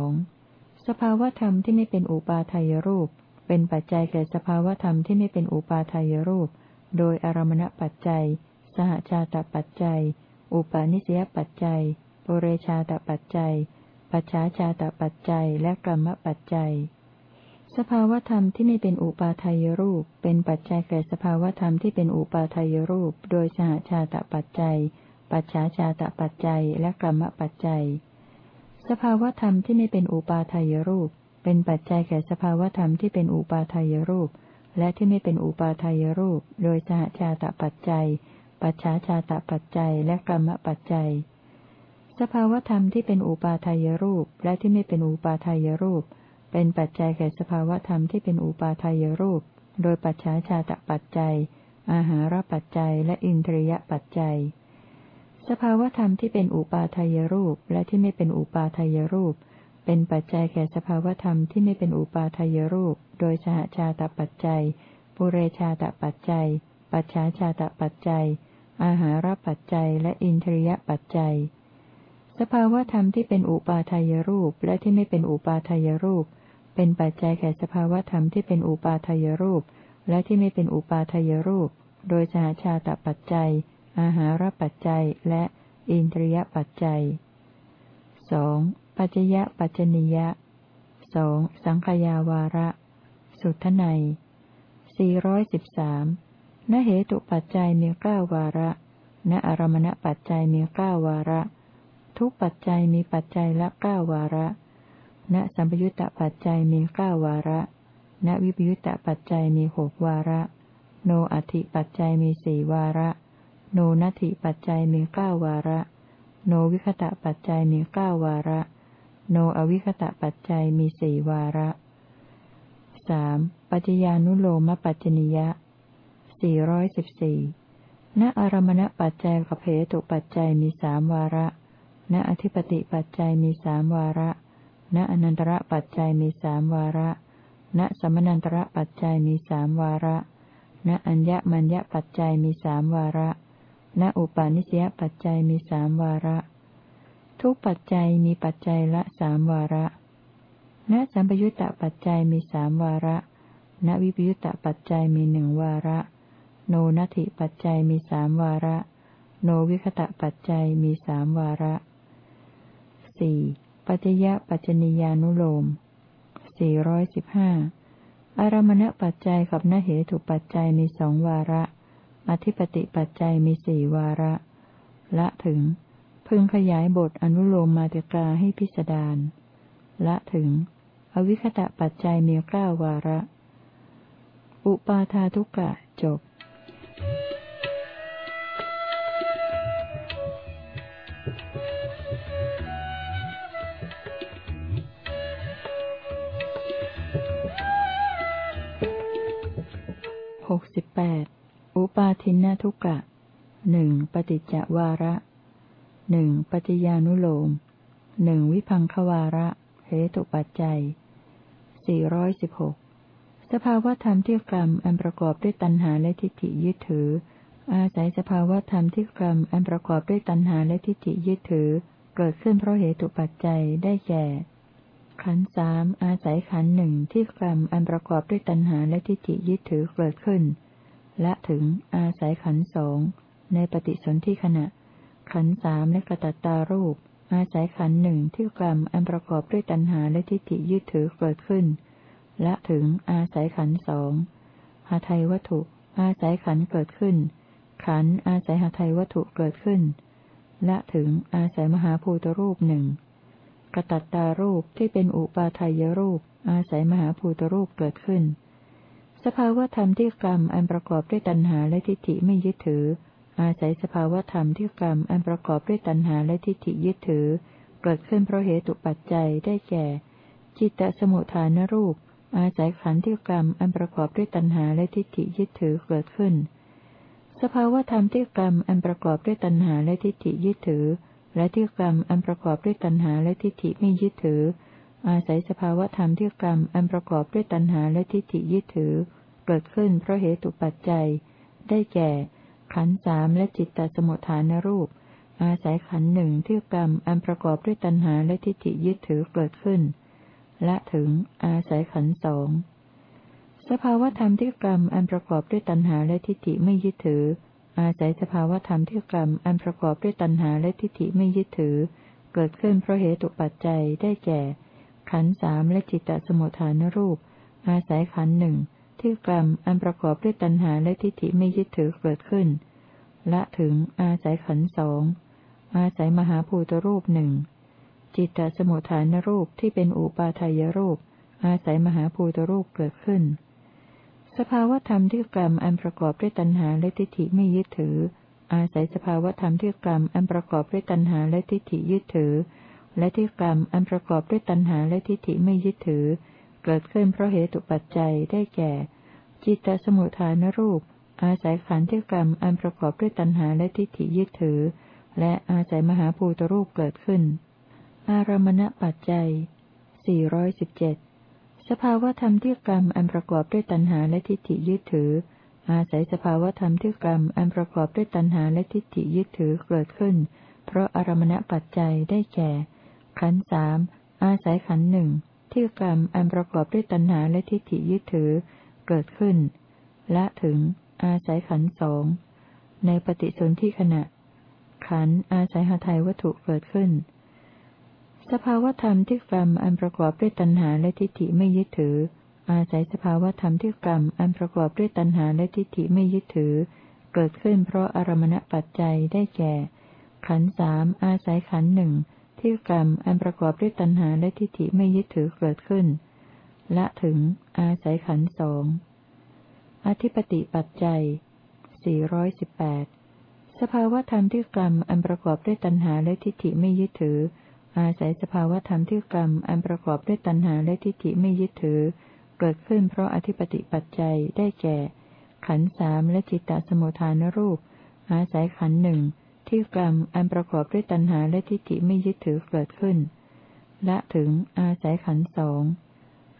412 สภาวธรรมที่ไม่เป็นอุปาทายรูป เป็นปัจจัยแก่สภาวธรรมที่ไม่เป็นอุปาทายรูป โดยอารมณปัจจัย สหชาตปัจจัย อุปาณิสยปัจจัยปุเรชาตปัจจัย ปัจฉาชาตปัจจัย และกรรมปัจจัย สภาวธรรมที่ไม่เป็นอุปาทายรูป เป็นปัจจัยแก่สภาวธรรมที่เป็นอุปาทายรูป โดยสหชาตปัจจัย ปัจฉาชาตปัจจัยและกรรมปัจจัย สภาวธรรมที่ไม่เป็นอุปาทายรูป เป็นปัจจัยแก่สภาวธรรมที่เป็นอุปาทายรูป และที่ไม่เป็นอุปาทายรูป โดยสหชาตปัจจัย ปัจฉาชาตปัจจัยและกรรมปัจจัย สภาวธรรมที่เป็นอุปาทายรูป และที่ไม่เป็นอุปาทายรูป เป็นปัจจัยแก่สภาวธรรมที่เป็นอุปาทายรูป โดยปัจฉาชาตปัจจัยอาหารปัจจัยและอินทรียปัจจัย สภาวธรรมที่เป็นอุปาทายรูปและที่ไม่เป็นอุปาทายรูป เป็นปัจจัยแก่สภาวธรรมที่ไม่เป็นอุปาทายรูป โดยสหชาตปัจจัยปุเรชาตปัจจัย ปัจฉาชาตปัจจัย อาหารปัจจัย และอินทรียปัจจัย สภาวธรรมที่เป็นอุปาทายรูปและที่ไม่เป็นอุปาทายรูป เป็นปัจจัยแก่สภาวธรรมที่เป็นอุปาทายรูป และที่ไม่เป็นอุปาทายรูป โดยสหชาตปัจจัย อาหารปัจจัยและอินทรียปัจจัยสองปัจจยปัจจนิยะสองสังขยาวาระ สุทไนสี่ร้อยสิบสามนเหตุปัจจัยมีเก้าวาระ ณอารมณปัจจัยมีเก้าวาระ ทุกปัจจัยมีปัจจัยละเก้าวาระ ณสัมปยุตตปัจจัยมีเก้าวาระ ณวิปยุตตปัจจัยมีหกวาระ โนอัติปัจจัยมีสี่วาระ โนนัตถิปัจจัยมีเก้าวาระ โนวิคตะปัจจัยมีเก้าวาระ โนอวิคตะปัจจัยมีสี่วาระสามปัจจญานุโลมปัจจนิยะสี่ร้อยสิบสี่ณอารมณปัจจัยกับเหตุปัจจัยมีสามวาระ ณอธิปติปัจจัยมีสามวาระ ณอนันตระปัจจัยมีสามวาระ ณสมนันตระปัจจัยมีสามวาระ ณอัญญมัญญปัจจัยมีสามวาระ ณอุปาณิสยปัจจัยมีสามวาระ ทุกปัจจัยมีปัจจัยละสามวาระ ณสัมปยุตตปัจจัยมีสามวาระ ณวิปยุตตปัจจัยมีหนึ่งวาระ โนนัตถิปัจจัยมีสามวาระ โนวิคตะปัจจัยมีสามวาระสี่ปัจจยปัจจนิยานุโลมสี่ร้อยสิบห้าอารมณปัจจัยกับนเหตุปัจจัยมีสองวาระ อธิปติปัจจัยมีสี่วาระ ละถึง พึงขยายบทอนุโลมมาติกาให้พิสดารละถึง อวิคตะปัจจัยมีเก้าวาระ อุปาทาทุกะจบหกสิบแปด อุปาทินนทุกะหนึ่งปฏิจจวาระหนึ่งปฏิญานุโลมหนึ่งวิพังควาระเหตุปัจจัยสี่ร้อยสิบหกสภาวธรรมที่กรรมอันประกอบด้วยตัณหาและทิฏฐิยึดถือ อาศัยสภาวธรรมที่กรรมอันประกอบด้วยตัณหาและทิฏฐิยึดถือ เกิดขึ้นเพราะเหตุปัจจัยได้แก่ ขันสามอาศัยขันหนึ่งที่กรรมอันประกอบด้วยตัณหาและทิฏฐิยึดถือเกิดขึ้น และถึงอาศัยขันสองในปฏิสนธิขณะ ขันสามและกระตัตตารูป อาศัยขันหนึ่งที่กรรมอันประกอบด้วยตัณหาและทิฏฐิยึดถือเกิดขึ้น และถึงอาศัยขันสองหาไทยวัตถุ อาศัยขันเกิดขึ้น ขันอาศัยหาไทยวัตถุเกิดขึ้น และถึงอาศัยมหาภูตรูปหนึ่งกระตัตตารูปที่เป็นอุปาทายรูป อาศัยมหาภูตรูปเกิดขึ้น สภาวธรรมที่กรรมอันประกอบด้วยตัณหาและทิฏฐิไม่ยึดถือ อาศัยสภาวธรรมที่กรรมอันประกอบด้วยตัณหาและทิฏฐิยึดถือ เกิดขึ้นเพราะเหตุปัจจัยได้แก่ จิตตสมุทฐานรูป อาศัยขันธ์ที่กรรมอันประกอบด้วยตัณหาและทิฏฐิยึดถือเกิดขึ้น สภาวธรรมที่กรรมอันประกอบด้วยตัณหาและทิฏฐิยึดถือ และที่กรรมอันประกอบด้วยตัณหาและทิฏฐิไม่ยึดถือ อาศัยสภาวธรรมที่กรรมอันประกอบด้วยตัณหาและทิฏฐิยึดถือ เกิดขึ้นเพราะเหตุปัจจัย ได้แก่ ขันธ์สามและจิตตสมุทฐานรูป อาศัยขันธ์หนึ่งที่กรรมอันประกอบด้วยตัณหาและทิฏฐิยึดถือเกิดขึ้น และถึง อาศัยขันสองสภาวธรรมที่กรรมอันประกอบด้วยตัณหาและทิฏฐิไม่ยึดถือ อาศัยสภาวธรรมที่กรรมอันประกอบด้วยตัณหาและทิฏฐิไม่ยึดถือ เกิดขึ้นเพราะเหตุปัจจัยได้แก่ ขันสามและจิตตสมุทฐานรูป อาศัยขันหนึ่งที่กรรมอันประกอบด้วยตัณหาและทิฏฐิไม่ยึดถือเกิดขึ้นและถึงอาศัยขันสองอาศัยมหาภูตรูปหนึ่งจิตตสมุทฐานรูปที่เป็นอุปาทายรูป อาศัยมหาภูตรูปเกิดขึ้น สภาวธรรมที่กรรมอันประกอบด้วยตัณหาและทิฏฐิไม่ยึดถือ อาศัยสภาวธรรมที่กรรมอันประกอบด้วยตัณหาและทิฏฐิยึดถือ และที่กรรมอันประกอบด้วยตัณหาและทิฏฐิไม่ยึดถือ เกิดขึ้นเพราะเหตุปัจจัยได้แก่ จิตตสมุทฐานรูป อาศัยขันธ์ที่กรรมอันประกอบด้วยตัณหาและทิฏฐิยึดถือ และอาศัยมหาภูตรูปเกิดขึ้น อารมณปัจจัย 417 สภาวธรรมที่กรรมอันประกอบด้วยตัณหาและทิฏฐิยึดถือ อาศัยสภาวธรรมที่กรรมอันประกอบด้วยตัณหาและทิฏฐิยึดถือเกิดขึ้น เพราะอารมณปัจจัยได้แก่ ขันสามอาศัยขันหนึ่งที่กรรมอันประกอบด้วยตัณหาและทิฏฐิยึดถือเกิดขึ้นและถึง อาศัยขันสองในปฏิสนธิขณะ ขันอาศัยหาไทยวัตถุเกิดขึ้น สภาวธรรมที่กรรมอันประกอบด้วยตัณหาและทิฏฐิไม่ยึดถือ อาศัยสภาวธรรมที่กรรมอันประกอบด้วยตัณหาและทิฏฐิไม่ยึดถือ เกิดขึ้นเพราะอารมณปัจจัยได้แก่ ขันสามอาศัยขันหนึ่ง ที่กรรมอันประกอบด้วยตัณหาและทิฏฐิไม่ยึดถือเกิดขึ้น ละถึง อาศัยขันสองอธิปติปัจจัยสี่ร้อยสิบแปดสภาวธรรมที่กรรมอันประกอบด้วยตัณหาและทิฏฐิไม่ยึดถือ อาศัยสภาวธรรมที่กรรมอันประกอบด้วยตัณหาและทิฏฐิไม่ยึดถือ เกิดขึ้นเพราะอธิปติปัจจัยได้แก่ ขันสามและจิตตสมุทฐานรูป อาศัยขันหนึ่ง ที่กรรมอันประกอบด้วยตัณหาและทิฏฐิไม่ยึดถือเกิดขึ้น ละถึงอาศัยขันสอง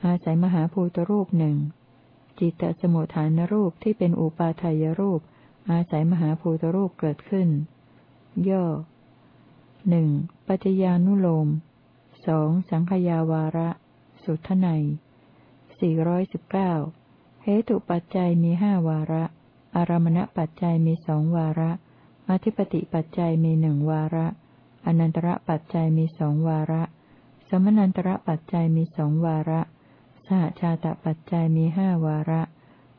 อาศัยมหาภูตรูปหนึ่งจิตตสมุทฐานรูปที่เป็นอุปาทายรูป อาศัยมหาภูตรูปเกิดขึ้น ย่อหนึ่งปัจจญานุโลมสองสังขยาวาระ สุทไนสี่ร้อยสิบเก้าเหตุปัจจัยมีห้าวาระ อารมณปัจจัยมีสองวาระ อธิปติปัจจัยมีหนึ่งวาระ อนันตระปัจจัยมีสองวาระ สมนันตระปัจจัยมีสองวาระ สหชาตปัจจัยมีห้าวาระ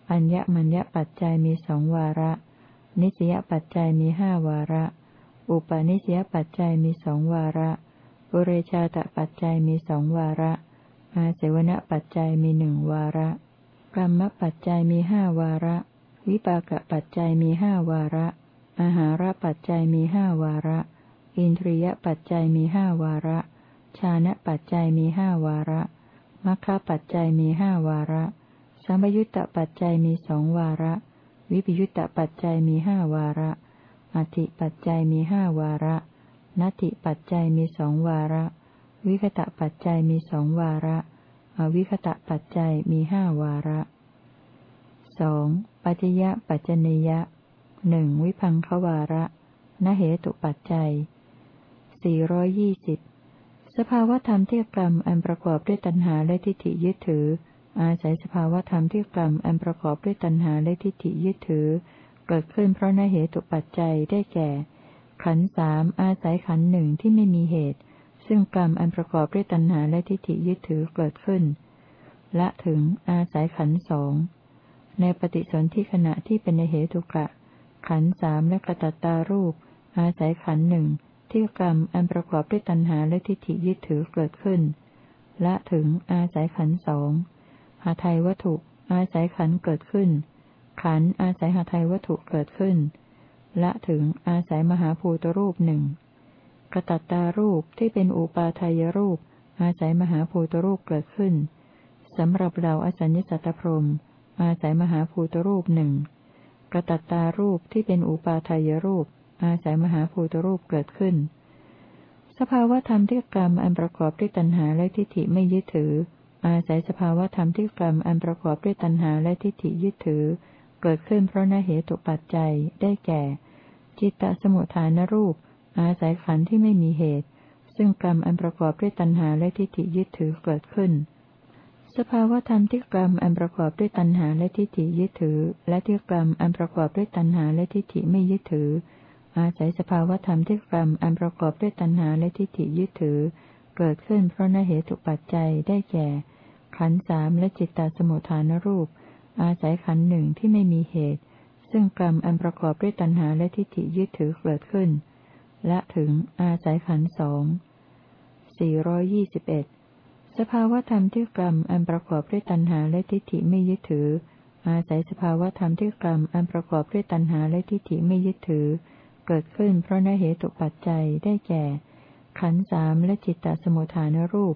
อัญญมัญญปัจจัยมีสองวาระ นิสยปัจจัยมีห้าวาระ อุปาณิสยปัจจัยมีสองวาระปุเรชาตปัจจัยมีสองวาระ อาเสวณปัจจัยมีหนึ่งวาระกรรมปัจจัยมีห้าวาระ วิปากปัจจัยมีห้าวาระ อาหารปัจจัยมีห้าวาระ อินทรียปัจจัยมีห้าวาระ ชานะปัจจัยมีห้าวาระมัคคะปัจจัยมีห้าวาระสัมยุตตปัจจัยมีสองวาระ วิปยุตตปัจจัยมีห้าวาระ อธิปัจจัยมีห้าวาระนัตถิปัจจัยมีสองวาระ วิคตะปัจจัยมีสองวาระ อวิคตะปัจจัยมีห้าวาระสองปัจยะปัจจเนยะ หนึ่งวิพังควาระนเหตุปัจจัยสี่ร้อยยี่สิบสภาวธรรมที่กรรมอันประกอบด้วยตัณหาและทิฏฐิยึดถือ อาศัยสภาวธรรมที่กรรมอันประกอบด้วยตัณหาและทิฏฐิยึดถือ เกิดขึ้นเพราะนเหตุปัจจัยได้แก่ ขันสามอาศัยขันหนึ่งที่ไม่มีเหตุ ซึ่งกรรมอันประกอบด้วยตัณหาและทิฏฐิยึดถือเกิดขึ้น และถึงอาศัยขันสองในปฏิสนธิขณะที่เป็นในเหตุกะ ขันสามและกระตัตตารูป อาศัยขันหนึ่งที่กรรมอันประกอบด้วยตัณหาและทิฏฐิยึดถือเกิดขึ้นและถึงอาศัยขันสองหาไทยวัตถุ อาศัยขันเกิดขึ้น ขันอาศัยหาไทยวัตถุเกิดขึ้นและถึงอาศัยมหาภูตรูปหนึ่งกระตัตตารูปที่เป็นอุปาทายรูป อาศัยมหาภูตรูปเกิดขึ้นสำหรับเราอสัญญสัตตพรมอาศัยมหาภูตรูปหนึ่ง ระตัตตารูปที่เป็นอุปาทายรูป อาศัยมหาภูตรูปเกิดขึ้น สภาวธรรมที่กรรมอันประกอบด้วยตัณหาและทิฏฐิไม่ยึดถือ อาศัยสภาวธรรมที่กรรมอันประกอบด้วยตัณหาและทิฏฐิยึดถือ เกิดขึ้นเพราะนเหตุปัจจัยได้แก่ จิตตสมุทฐานรูป อาศัยขันธ์ที่ไม่มีเหตุ ซึ่งกรรมอันประกอบด้วยตัณหาและทิฏฐิยึดถือเกิดขึ้น สภาวธรรมที่กรรมอันประกอบด้วยตัณหาและทิฏฐิยึดถือ และที่กรรมอันประกอบด้วยตัณหาและทิฏฐิไม่ยึดถือ อาศัยสภาวธรรมที่กรรมอันประกอบด้วยตัณหาและทิฏฐิยึดถือ เกิดขึ้นเพราะนเหตุปัจจัยได้แก่ ขันสามและจิตตสมุทฐานรูป อาศัยขันหนึ่งที่ไม่มีเหตุ ซึ่งกรรมอันประกอบด้วยตัณหาและทิฏฐิยึดถือเกิดขึ้น และถึงอาศัยขันสองสี่ร้อยยี่สิบเอ็ด สภาวธรรมที่กรรมอันประกอบด้วยตัณหาและทิฏฐิไม่ยึดถือ อาศัยสภาวธรรมที่กรรมอันประกอบด้วยตัณหาและทิฏฐิไม่ยึดถือ เกิดขึ้นเพราะนเหตุปัจจัยได้แก่ ขันสามและจิตตสมุทฐานรูป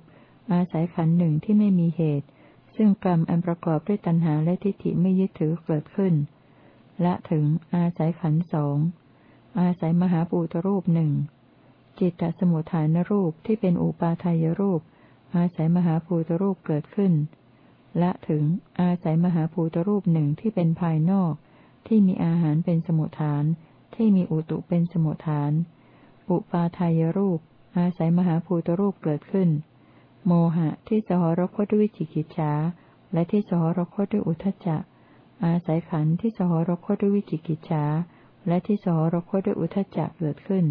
อาศัยขันหนึ่งที่ไม่มีเหตุ ซึ่งกรรมอันประกอบด้วยตัณหาและทิฏฐิไม่ยึดถือเกิดขึ้นและถึงอาศัยขันสองอาศัยมหาปูตรูปหนึ่งจิตตสมุทฐานรูปที่เป็นอุปาทายรูป อาศัยมหาภูตรูปเกิดขึ้นและถึงอาศัยมหาภูตรูปหนึ่งที่เป็นภายนอก ที่มีอาหารเป็นสมุทฐาน ที่มีอุตุเป็นสมุทฐาน อุปาทายรูป อาศัยมหาภูตรูปเกิดขึ้น โมหะที่สหรคตด้วยวิจิกิจฉาและที่สหรคตด้วยอุทจจะอาศัยขันธ์ที่สหรคตด้วยวิจิกิจฉาและที่สหรคตด้วยอุทจจะเกิดขึ้น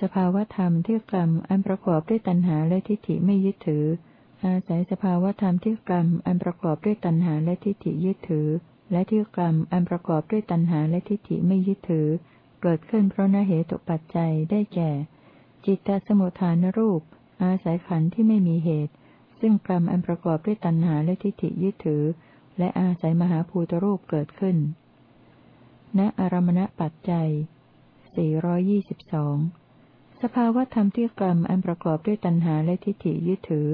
สภาวธรรมที่กรรมอันประกอบด้วยตัณหาและทิฏฐิไม่ยึดถือ อาศัยสภาวธรรมที่กรรมอันประกอบด้วยตัณหาและทิฏฐิยึดถือ และที่กรรมอันประกอบด้วยตัณหาและทิฏฐิไม่ยึดถือ เกิดขึ้นเพราะนเหตุปัจจัยได้แก่ จิตตสมุทฐานรูป อาศัยขันธ์ที่ไม่มีเหตุ ซึ่งกรรมอันประกอบด้วยตัณหาและทิฏฐิยึดถือ และอาศัยมหาภูตรูปเกิดขึ้นณอารมณปัจจัย422 สภาวธรรมที่กรรมอันประกอบด้วยตัณหาและทิฏฐิยึดถือ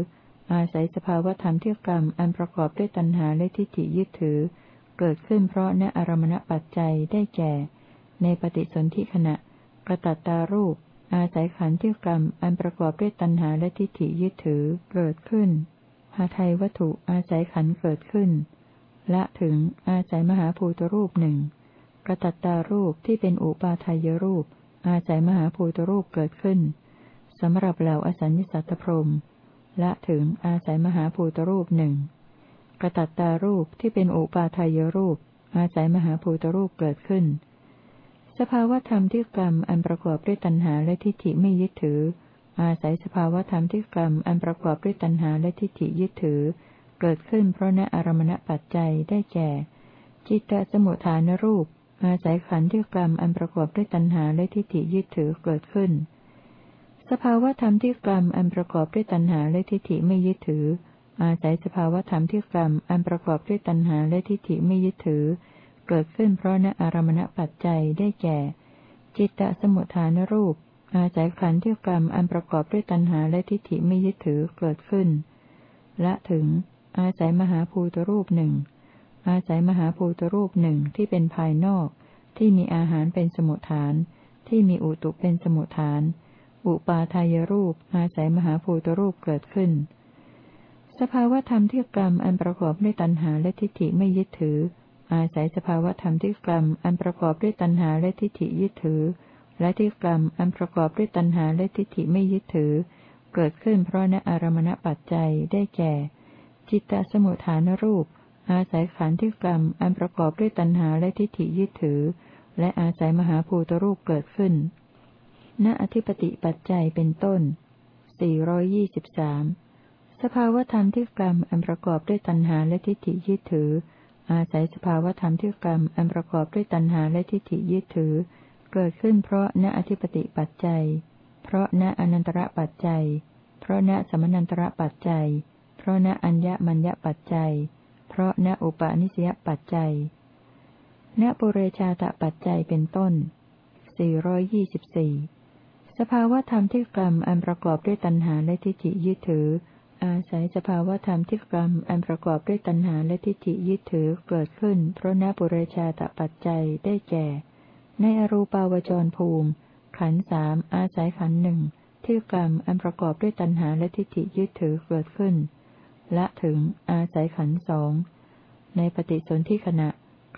อาศัยสภาวธรรมที่กรรมอันประกอบด้วยตัณหาและทิฏฐิยึดถือ เกิดขึ้นเพราะณอารมณปัจจัยได้แก่ ในปฏิสนธิขณะกระตัตตารูป อาศัยขันธ์ที่กรรมอันประกอบด้วยตัณหาและทิฏฐิยึดถือเกิดขึ้นหาไทยวัตถุอาศัยขันธ์เกิดขึ้นละถึงอาศัยมหาภูตรูปหนึ่งกระตัตตารูปที่เป็นอุปาทายรูป อาศัยมหาภูตรูปเกิดขึ้นสำหรับเหล่าอสัญญสัตตพรมละถึงอาศัยมหาภูตรูปหนึ่งกระตัตตารูปที่เป็นอุปาทายรูป อาศัยมหาภูตรูปเกิดขึ้น สภาวธรรมที่กรรมอันประกอบด้วยตัณหาและทิฏฐิไม่ยึดถือ อาศัยสภาวธรรมที่กรรมอันประกอบด้วยตัณหาและทิฏฐิยึดถือ เกิดขึ้นเพราะณอารมณปัจจัยได้แก่ จิตตสมุทฐานรูป อาศัยขันธ์ที่กรรมอันประกอบด้วยตัณหาและทิฏฐิยึดถือเกิดขึ้น สภาวธรรมที่กรรมอันประกอบด้วยตัณหาและทิฏฐิไม่ยึดถือ อาศัยสภาวธรรมที่กรรมอันประกอบด้วยตัณหาและทิฏฐิไม่ยึดถือ เกิดขึ้นเพราะณอารมณปัจจัยได้แก่ จิตตสมุทฐานรูป อาศัยขันธ์ที่กรรมอันประกอบด้วยตัณหาและทิฏฐิไม่ยึดถือเกิดขึ้น และถึง อาศัยมหาภูตรูปหนึ่ง อาศัยมหาภูตรูปหนึ่งที่เป็นภายนอก ที่มีอาหารเป็นสมุทฐาน ที่มีอุตุเป็นสมุทฐาน อุปาทายรูป อาศัยมหาภูตรูปเกิดขึ้น สภาวธรรมที่กรรมอันประกอบด้วยตัณหาและทิฏฐิไม่ยึดถือ อาศัยสภาวธรรมที่กรรมอันประกอบด้วยตัณหาและทิฏฐิยึดถือ และที่กรรมอันประกอบด้วยตัณหาและทิฏฐิไม่ยึดถือ เกิดขึ้นเพราะนอารมณปัจจัยได้แก่ จิตตสมุทฐานรูป อาศัยขันธ์ที่กรรมอันประกอบด้วยตัณหาและทิฏฐิยึดถือ และอาศัยมหาภูตรูปเกิดขึ้น ณอธิปติปัจจัยเป็นต้น 423 สภาวธรรมที่กรรมอันประกอบด้วยตัณหาและทิฏฐิยึดถือ อาศัยสภาวธรรมที่กรรมอันประกอบด้วยตัณหาและทิฏฐิยึดถือ เกิดขึ้นเพราะณอธิปติปัจจัย เพราะณอนันตระปัจจัย เพราะณสมนันตระปัจจัย เพราะณอัญญมัญญปัจจัย เพราะณอุปาณิสยปัจจัย ณปุเรชาตปัจจัยเป็นต้น 424 สภาวธรรมที่กรรมอันประกอบด้วยตัณหาและทิฏฐิยึดถือ อาศัยสภาวธรรมที่กรรมอันประกอบด้วยตัณหาและทิฏฐิยึดถือเกิดขึ้น เพราะณปุเรชาตปัจจัยได้แก่ ในอรูปาวจรภูมิ ขันสามอาศัยขันหนึ่งที่กรรมอันประกอบด้วยตัณหาและทิฏฐิยึดถือเกิดขึ้น ละถึง อาศัยขันสองในปฏิสนธิขณะ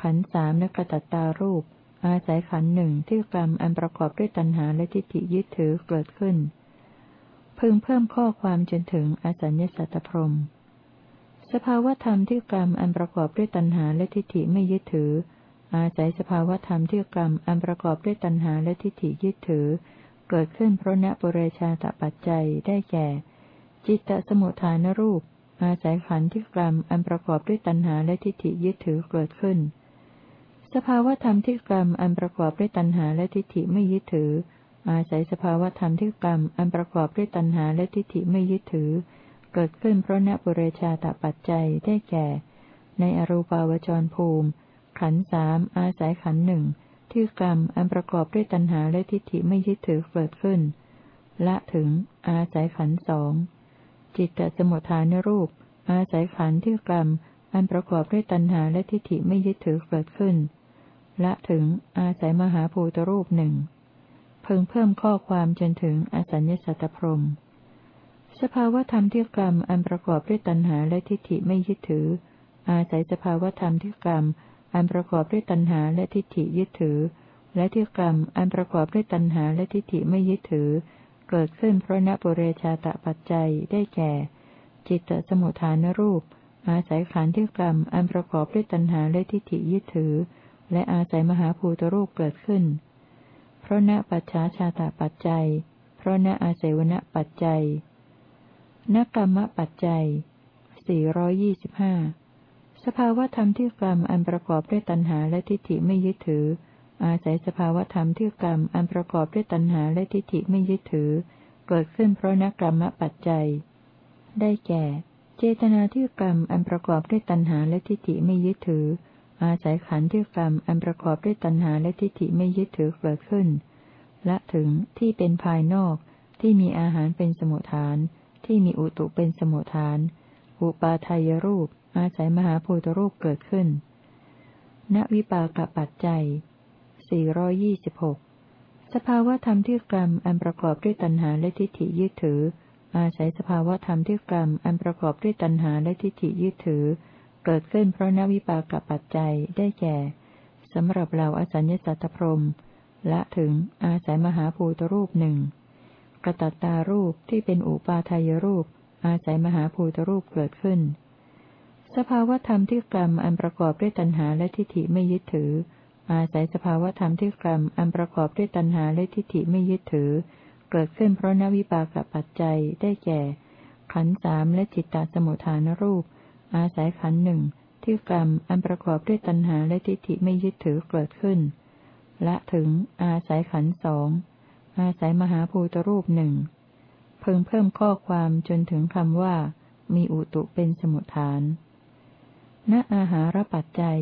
ขันสามและกตัตตารูป อาศัยขันหนึ่งที่กรรมอันประกอบด้วยตัณหาและทิฏฐิยึดถือเกิดขึ้น พึงเพิ่มข้อความจนถึงอสัญญสัตตพรมสภาวธรรมที่กรรมอันประกอบด้วยตัณหาและทิฏฐิไม่ยึดถือ อาศัยสภาวธรรมที่กรรมอันประกอบด้วยตัณหาและทิฏฐิยึดถือ เกิดขึ้นเพราะณปุเรชาตปัจจัยได้แก่ จิตตสมุทฐานรูป อาศัยขันธ์ที่กรรมอันประกอบด้วยตัณหาและทิฏฐิยึดถือเกิดขึ้น สภาวธรรมที่กรรมอันประกอบด้วยตัณหาและทิฏฐิไม่ยึดถือ อาศัยสภาวธรรมที่กรรมอันประกอบด้วยตัณหาและทิฏฐิไม่ยึดถือ เกิดขึ้นเพราะนบุเรชาตปัจจัยได้แก่ ในอรูปาวจรภูมิ ขันสามอาศัยขันหนึ่งที่กรรมอันประกอบด้วยตัณหาและทิฏฐิไม่ยึดถือเกิดขึ้น ละถึง อาศัยขันสอง จิตตสมุทฐานรูป อาศัยขันธ์ที่กรรม อันประกอบด้วยตัณหาและทิฏฐิไม่ยึดถือเกิดขึ้น ละถึงอาศัยมหาภูตรูปหนึ่งเพิ่งเพิ่มข้อความจนถึงอสัญญสัตตพรมสภาวธรรมที่กรรมอันประกอบด้วยตัณหาและทิฏฐิไม่ยึดถือ อาศัยสภาวธรรมที่กรรม อันประกอบด้วยตัณหาและทิฏฐิยึดถือ และที่กรรมอันประกอบด้วยตัณหาและทิฏฐิไม่ยึดถือ เกิดขึ้นเพราะนปุเรชาตปัจจัยได้แก่ จิตตสมุทฐานรูป อาศัยขันธ์ที่กรรมอันประกอบด้วยตัณหาและทิฏฐิยึดถือ และอาศัยมหาภูตรูปเกิดขึ้น เพราะนปัจฉาชาตปัจจัย เพราะนอาศัยวณปัจจัยนกรรมปัจจัย 425 สภาวธรรมที่กรรมอันประกอบด้วยตัณหาและทิฏฐิไม่ยึดถือ อาศัยสภาวธรรมที่กรรมอันประกอบด้วยตัณหาและทิฏฐิไม่ยึดถือ เกิดขึ้นเพราะนกรรมปัจจัย ได้แก่ เจตนาที่กรรมอันประกอบด้วยตัณหาและทิฏฐิไม่ยึดถือ อาศัยขันธ์ที่กรรมอันประกอบด้วยตัณหาและทิฏฐิไม่ยึดถือเกิดขึ้น และถึงที่เป็นภายนอกที่มีอาหารเป็นสมุทฐาน ที่มีอุตุเป็นสมุทฐาน อุปาทายรูป อาศัยมหาภูตรูปเกิดขึ้นณวิปากปัจจัย 426สภาวธรรมที่กรรมอันประกอบด้วยตัณหาและทิฏฐิยึดถือ อาศัยสภาวธรรมที่กรรมอันประกอบด้วยตัณหาและทิฏฐิยึดถือ เกิดขึ้นเพราะนวิปากปัจจัยได้แก่สำหรับเราอสัญญสัตตพรมละถึงอาศัยมหาภูตรูปหนึ่งกระตัตตารูปที่เป็นอุปาทายรูป อาศัยมหาภูตรูปเกิดขึ้น สภาวธรรมที่กรรมอันประกอบด้วยตัณหาและทิฏฐิไม่ยึดถือ อาศัยสภาวธรรมที่กรรมอันประกอบด้วยตัณหาและทิฏฐิไม่ยึดถือ เกิดขึ้นเพราะนวิปากปัจจัยได้แก่ ขันสามและจิตตสมุทฐานรูป อาศัยขันหนึ่งที่กรรมอันประกอบด้วยตัณหาและทิฏฐิไม่ยึดถือเกิดขึ้นและถึง อาศัยขันสองอาศัยมหาภูตรูปหนึ่งเพิ่งเพิ่มข้อความจนถึงคำว่า มีอุตุเป็นสมุทฐาน ณอาหารปัจจัย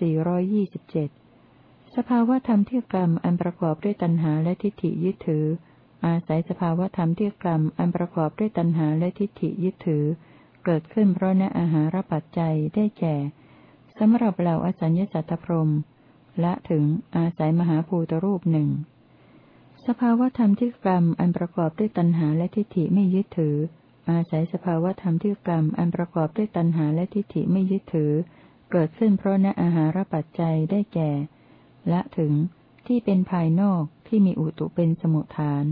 427สภาวธรรมที่กรรมอันประกอบด้วยตัณหาและทิฏฐิยึดถือ อาศัยสภาวธรรมที่กรรมอันประกอบด้วยตัณหาและทิฏฐิยึดถือ เกิดขึ้นเพราะณอาหารปัจจัยได้แก่สำหรับเหล่าอสัญญสัตตพรมและถึงอาศัยมหาภูตรูปหนึ่งสภาวธรรมที่กรรมอันประกอบด้วยตัณหาและทิฏฐิไม่ยึดถือ อาศัยสภาวธรรมที่กรรมอันประกอบด้วยตัณหาและทิฏฐิไม่ยึดถือ เกิดขึ้นเพราะณอาหารปัจจัยได้แก่และถึงที่เป็นภายนอกที่มีอุตุเป็นสมุทฐาน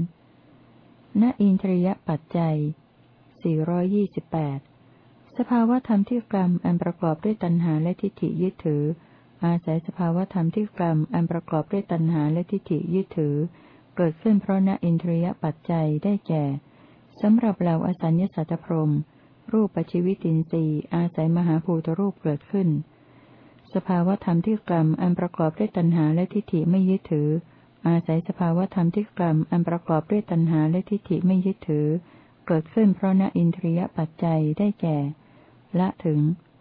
ณอินทรียปัจจัย 428 สภาวธรรมที่กรรมอันประกอบด้วยตัณหาและทิฏฐิยึดถือ อาศัยสภาวธรรมที่กรรมอันประกอบด้วยตัณหาและทิฏฐิยึดถือ เกิดขึ้นเพราะณอินทรียปัจจัยได้แก่สำหรับเราอสัญญสัตตพรม รูปปัจจิวิตินทรีย์อาศัยมหาภูตรูปเกิดขึ้น สภาวธรรมที่กรรมอันประกอบด้วยตัณหาและทิฏฐิไม่ยึดถือ อาศัยสภาวธรรมที่กรรมอันประกอบด้วยตัณหาและทิฏฐิไม่ยึดถือ เกิดขึ้นเพราะณอินทรียปัจจัยได้แก่ ละถึง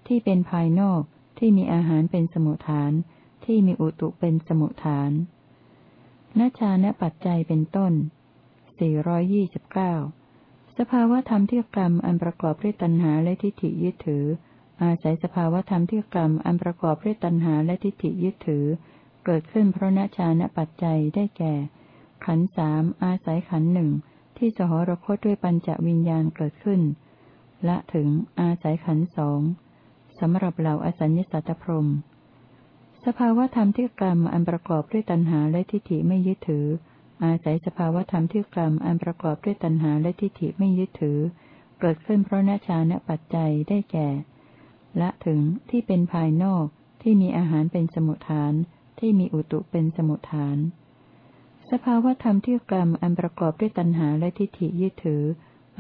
ที่เป็นภายนอกที่มีอาหารเป็นสมุทฐาน ที่มีอุตุเป็นสมุทฐานนชาณปัจจัยเป็นต้น 429 สภาวธรรมที่กรรมอันประกอบด้วยตัณหาและทิฏฐิยึดถือ อาศัยสภาวธรรมที่กรรมอันประกอบด้วยตัณหาและทิฏฐิยึดถือ เกิดขึ้นเพราะนชาณปัจจัยได้แก่ ขันสามอาศัยขันหนึ่งที่สหรคตด้วยปัญจวิญญาณเกิดขึ้นและถึงอาศัยขันสองสำหรับเหล่าอสัญญสัตตพรม สภาวธรรมที่กรรมอันประกอบด้วยตัณหาและทิฏฐิไม่ยึดถือ อาศัยสภาวธรรมที่กรรมอันประกอบด้วยตัณหาและทิฏฐิไม่ยึดถือ เกิดขึ้นเพราะนาชาณปัจจัยได้แก่ ละถึงที่เป็นภายนอกที่มีอาหารเป็นสมุทฐาน ที่มีอุตุเป็นสมุทฐาน สภาวธรรมที่กรรมอันประกอบด้วยตัณหาและทิฏฐิยึดถือ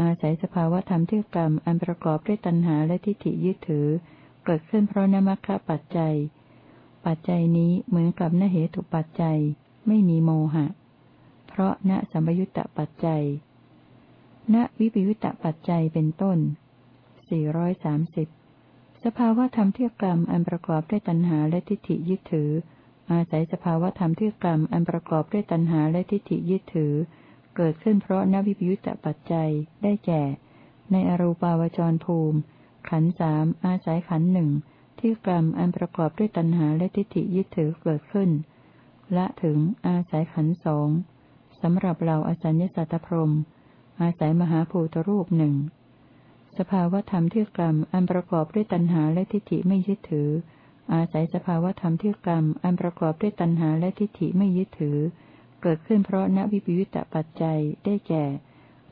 อาศัยสภาวธรรมที่กรรมอันประกอบด้วยตัณหาและทิฏฐิยึดถือ เกิดขึ้นเพราะนมัคคะปัจจัย ปัจจัยนี้เหมือนกับนเหตุปัจจัย ไม่มีโมหะ ราะณสัมยุตตปัจจัย ณวิปยุตตปัจจัยเป็นต้น 430 สภาวธรรมที่กรรมอันประกอบด้วยตัณหาและทิฏฐิยึดถือ อาศัยสภาวธรรมที่กรรมอันประกอบด้วยตัณหาและทิฏฐิยึดถือ เกิดขึ้นเพราะนวิปยุตตปัจจัยได้แก่ ในอรูปาวจรภูมิ ขันสามอาศัยขันหนึ่งที่กรรมอันประกอบด้วยตัณหาและทิฏฐิยึดถือเกิดขึ้น ละถึงอาศัยขันสอง สำหรับเราอสัญญสัตตพรมอาศัยมหาภูตรูปหนึ่ง สภาวธรรมที่กรรมอันประกอบด้วยตัณหาและทิฏฐิไม่ยึดถือ อาศัยสภาวธรรมที่กรรมอันประกอบด้วยตัณหาและทิฏฐิไม่ยึดถือ เกิดขึ้นเพราะณวิปยุตตปัจจัยได้แก่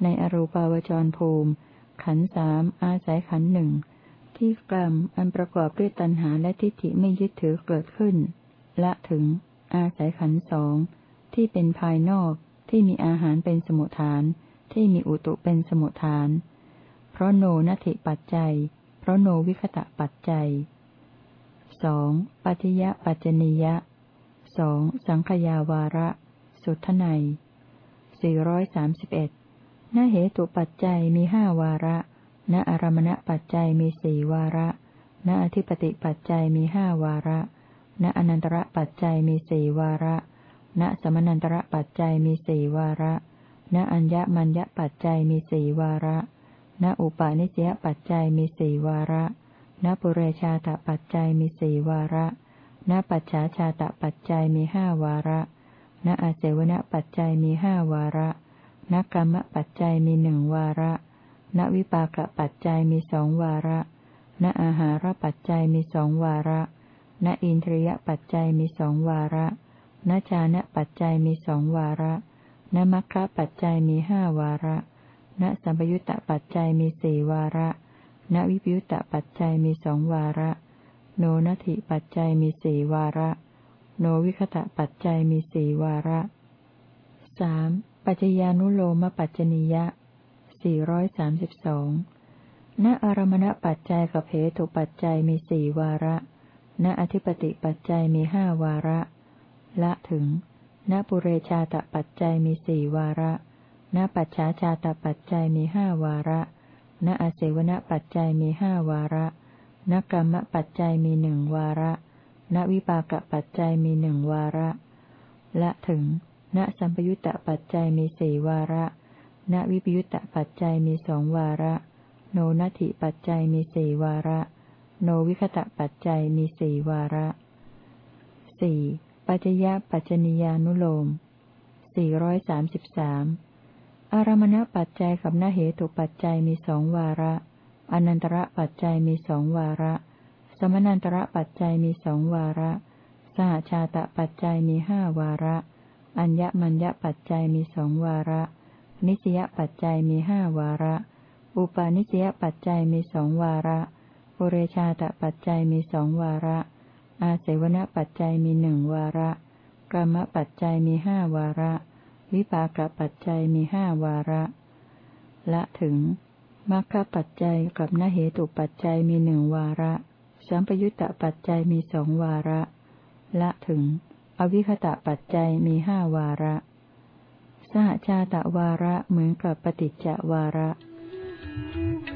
ในอรูปาวจรภูมิ ขันสามอาศัยขันหนึ่งที่กรรมอันประกอบด้วยตัณหาและทิฏฐิไม่ยึดถือเกิดขึ้น ละถึง อาศัยขันสองที่เป็นภายนอก ที่มีอาหารเป็นสมุทฐาน ที่มีอุตุเป็นสมุทฐาน เพราะโนนัติปัจจัย เพราะโนวิคตะปัจจัยสองปัจยะปัจจนิยะสองสังขยาวาระ สุทไนสี่ร้อยสามสิบเอ็ดนเหตุปัจจัยมีห้าวาระ ณอารมณปัจจัยมีสี่วาระ ณอธิปติปัจจัยมีห้าวาระ ณอนันตระปัจจัยมีสี่วาระ ณสมนันตระปัจจัยมีสี่วาระ ณอัญญมัญญปัจจัยมีสี่วาระ ณอุปาณิสยปัจจัยมีสี่วาระ ณปุเรชาตปัจจัยมีสี่วาระ ณปัจฉาชาตปัจจัยมีห้าวาระ ณอาเสวนปัจจัยมีห้าวาระณกรรมปัจจัยมีหนึ่งวาระ ณวิปากปัจจัยมีสองวาระ ณอาหารปัจจัยมีสองวาระ ณอินทรียปัจจัยมีสองวาระ ณจานะปัจจัยมีสองวาระณมัคคะปัจจัยมีห้าวาระณสัมปยุตตปัจจัยมีสี่วาระณวิปยุตตปัจจัยมีสองวาระ โนนัตถิปัจจัยมีสี่วาระ โนวิคตะปัจจัยมีสี่วาระสามปัจจญานุโลมปัจจนิยะสี่ร้อยสามสิบสองณอารมณปัจจัยกับเหตุปัจจัยมีสี่วาระ ณอธิปติปัจจัยมีห้าวาระ ละถึงณปุเรชาตปัจจัยมีสี่วาระณปัจฉาชาตปัจจัยมีห้าวาระณอาเสวนปัจจัยมีห้าวาระณกรรมปัจจัยมีหนึ่งวาระณวิปากปัจจัยมีหนึ่งวาระละถึงณสัมปยุตตปัจจัยมีสี่วาระณวิปยุตตปัจจัยมีสองวาระ โนนัตถิปัจจัยมีสี่วาระ โนวิคตะปัจจัยมีสี่วาระสี่ ปัจจยปัจจนิยานุโลมสี่ร้อารมณปัจจัยกับนเหตุปัจจัยมีสองวาระ อนันตระปัจจัยมีสองวาระ สมนันตระปัจจัยมีสองวาระ สหชาตปัจจัยมีห้าวาระ อัญญมัญญปัจจัยมีสองวาระ นิสยปัจจัยมีห้าวาระ อุปาณิสยปัจจัยมีสองวาระปุเรชาตปัจจัยมีสองวาระ อาเสวนปัจจัยมีหนึ่งวาระ กรรมปัจจัยมีห้าวาระ วิปากปัจจัยมีห้าวาระ ละถึงมรรคปัจจัยกับนเหตุปัจจัยมีหนึ่งวาระ สัมปยุตตปัจจัยมีสองวาระ ละถึง อวิคตะปัจจัยมีห้าวาระ สหชาตะวาระเหมือนกับปฏิจจวาระ Thank you.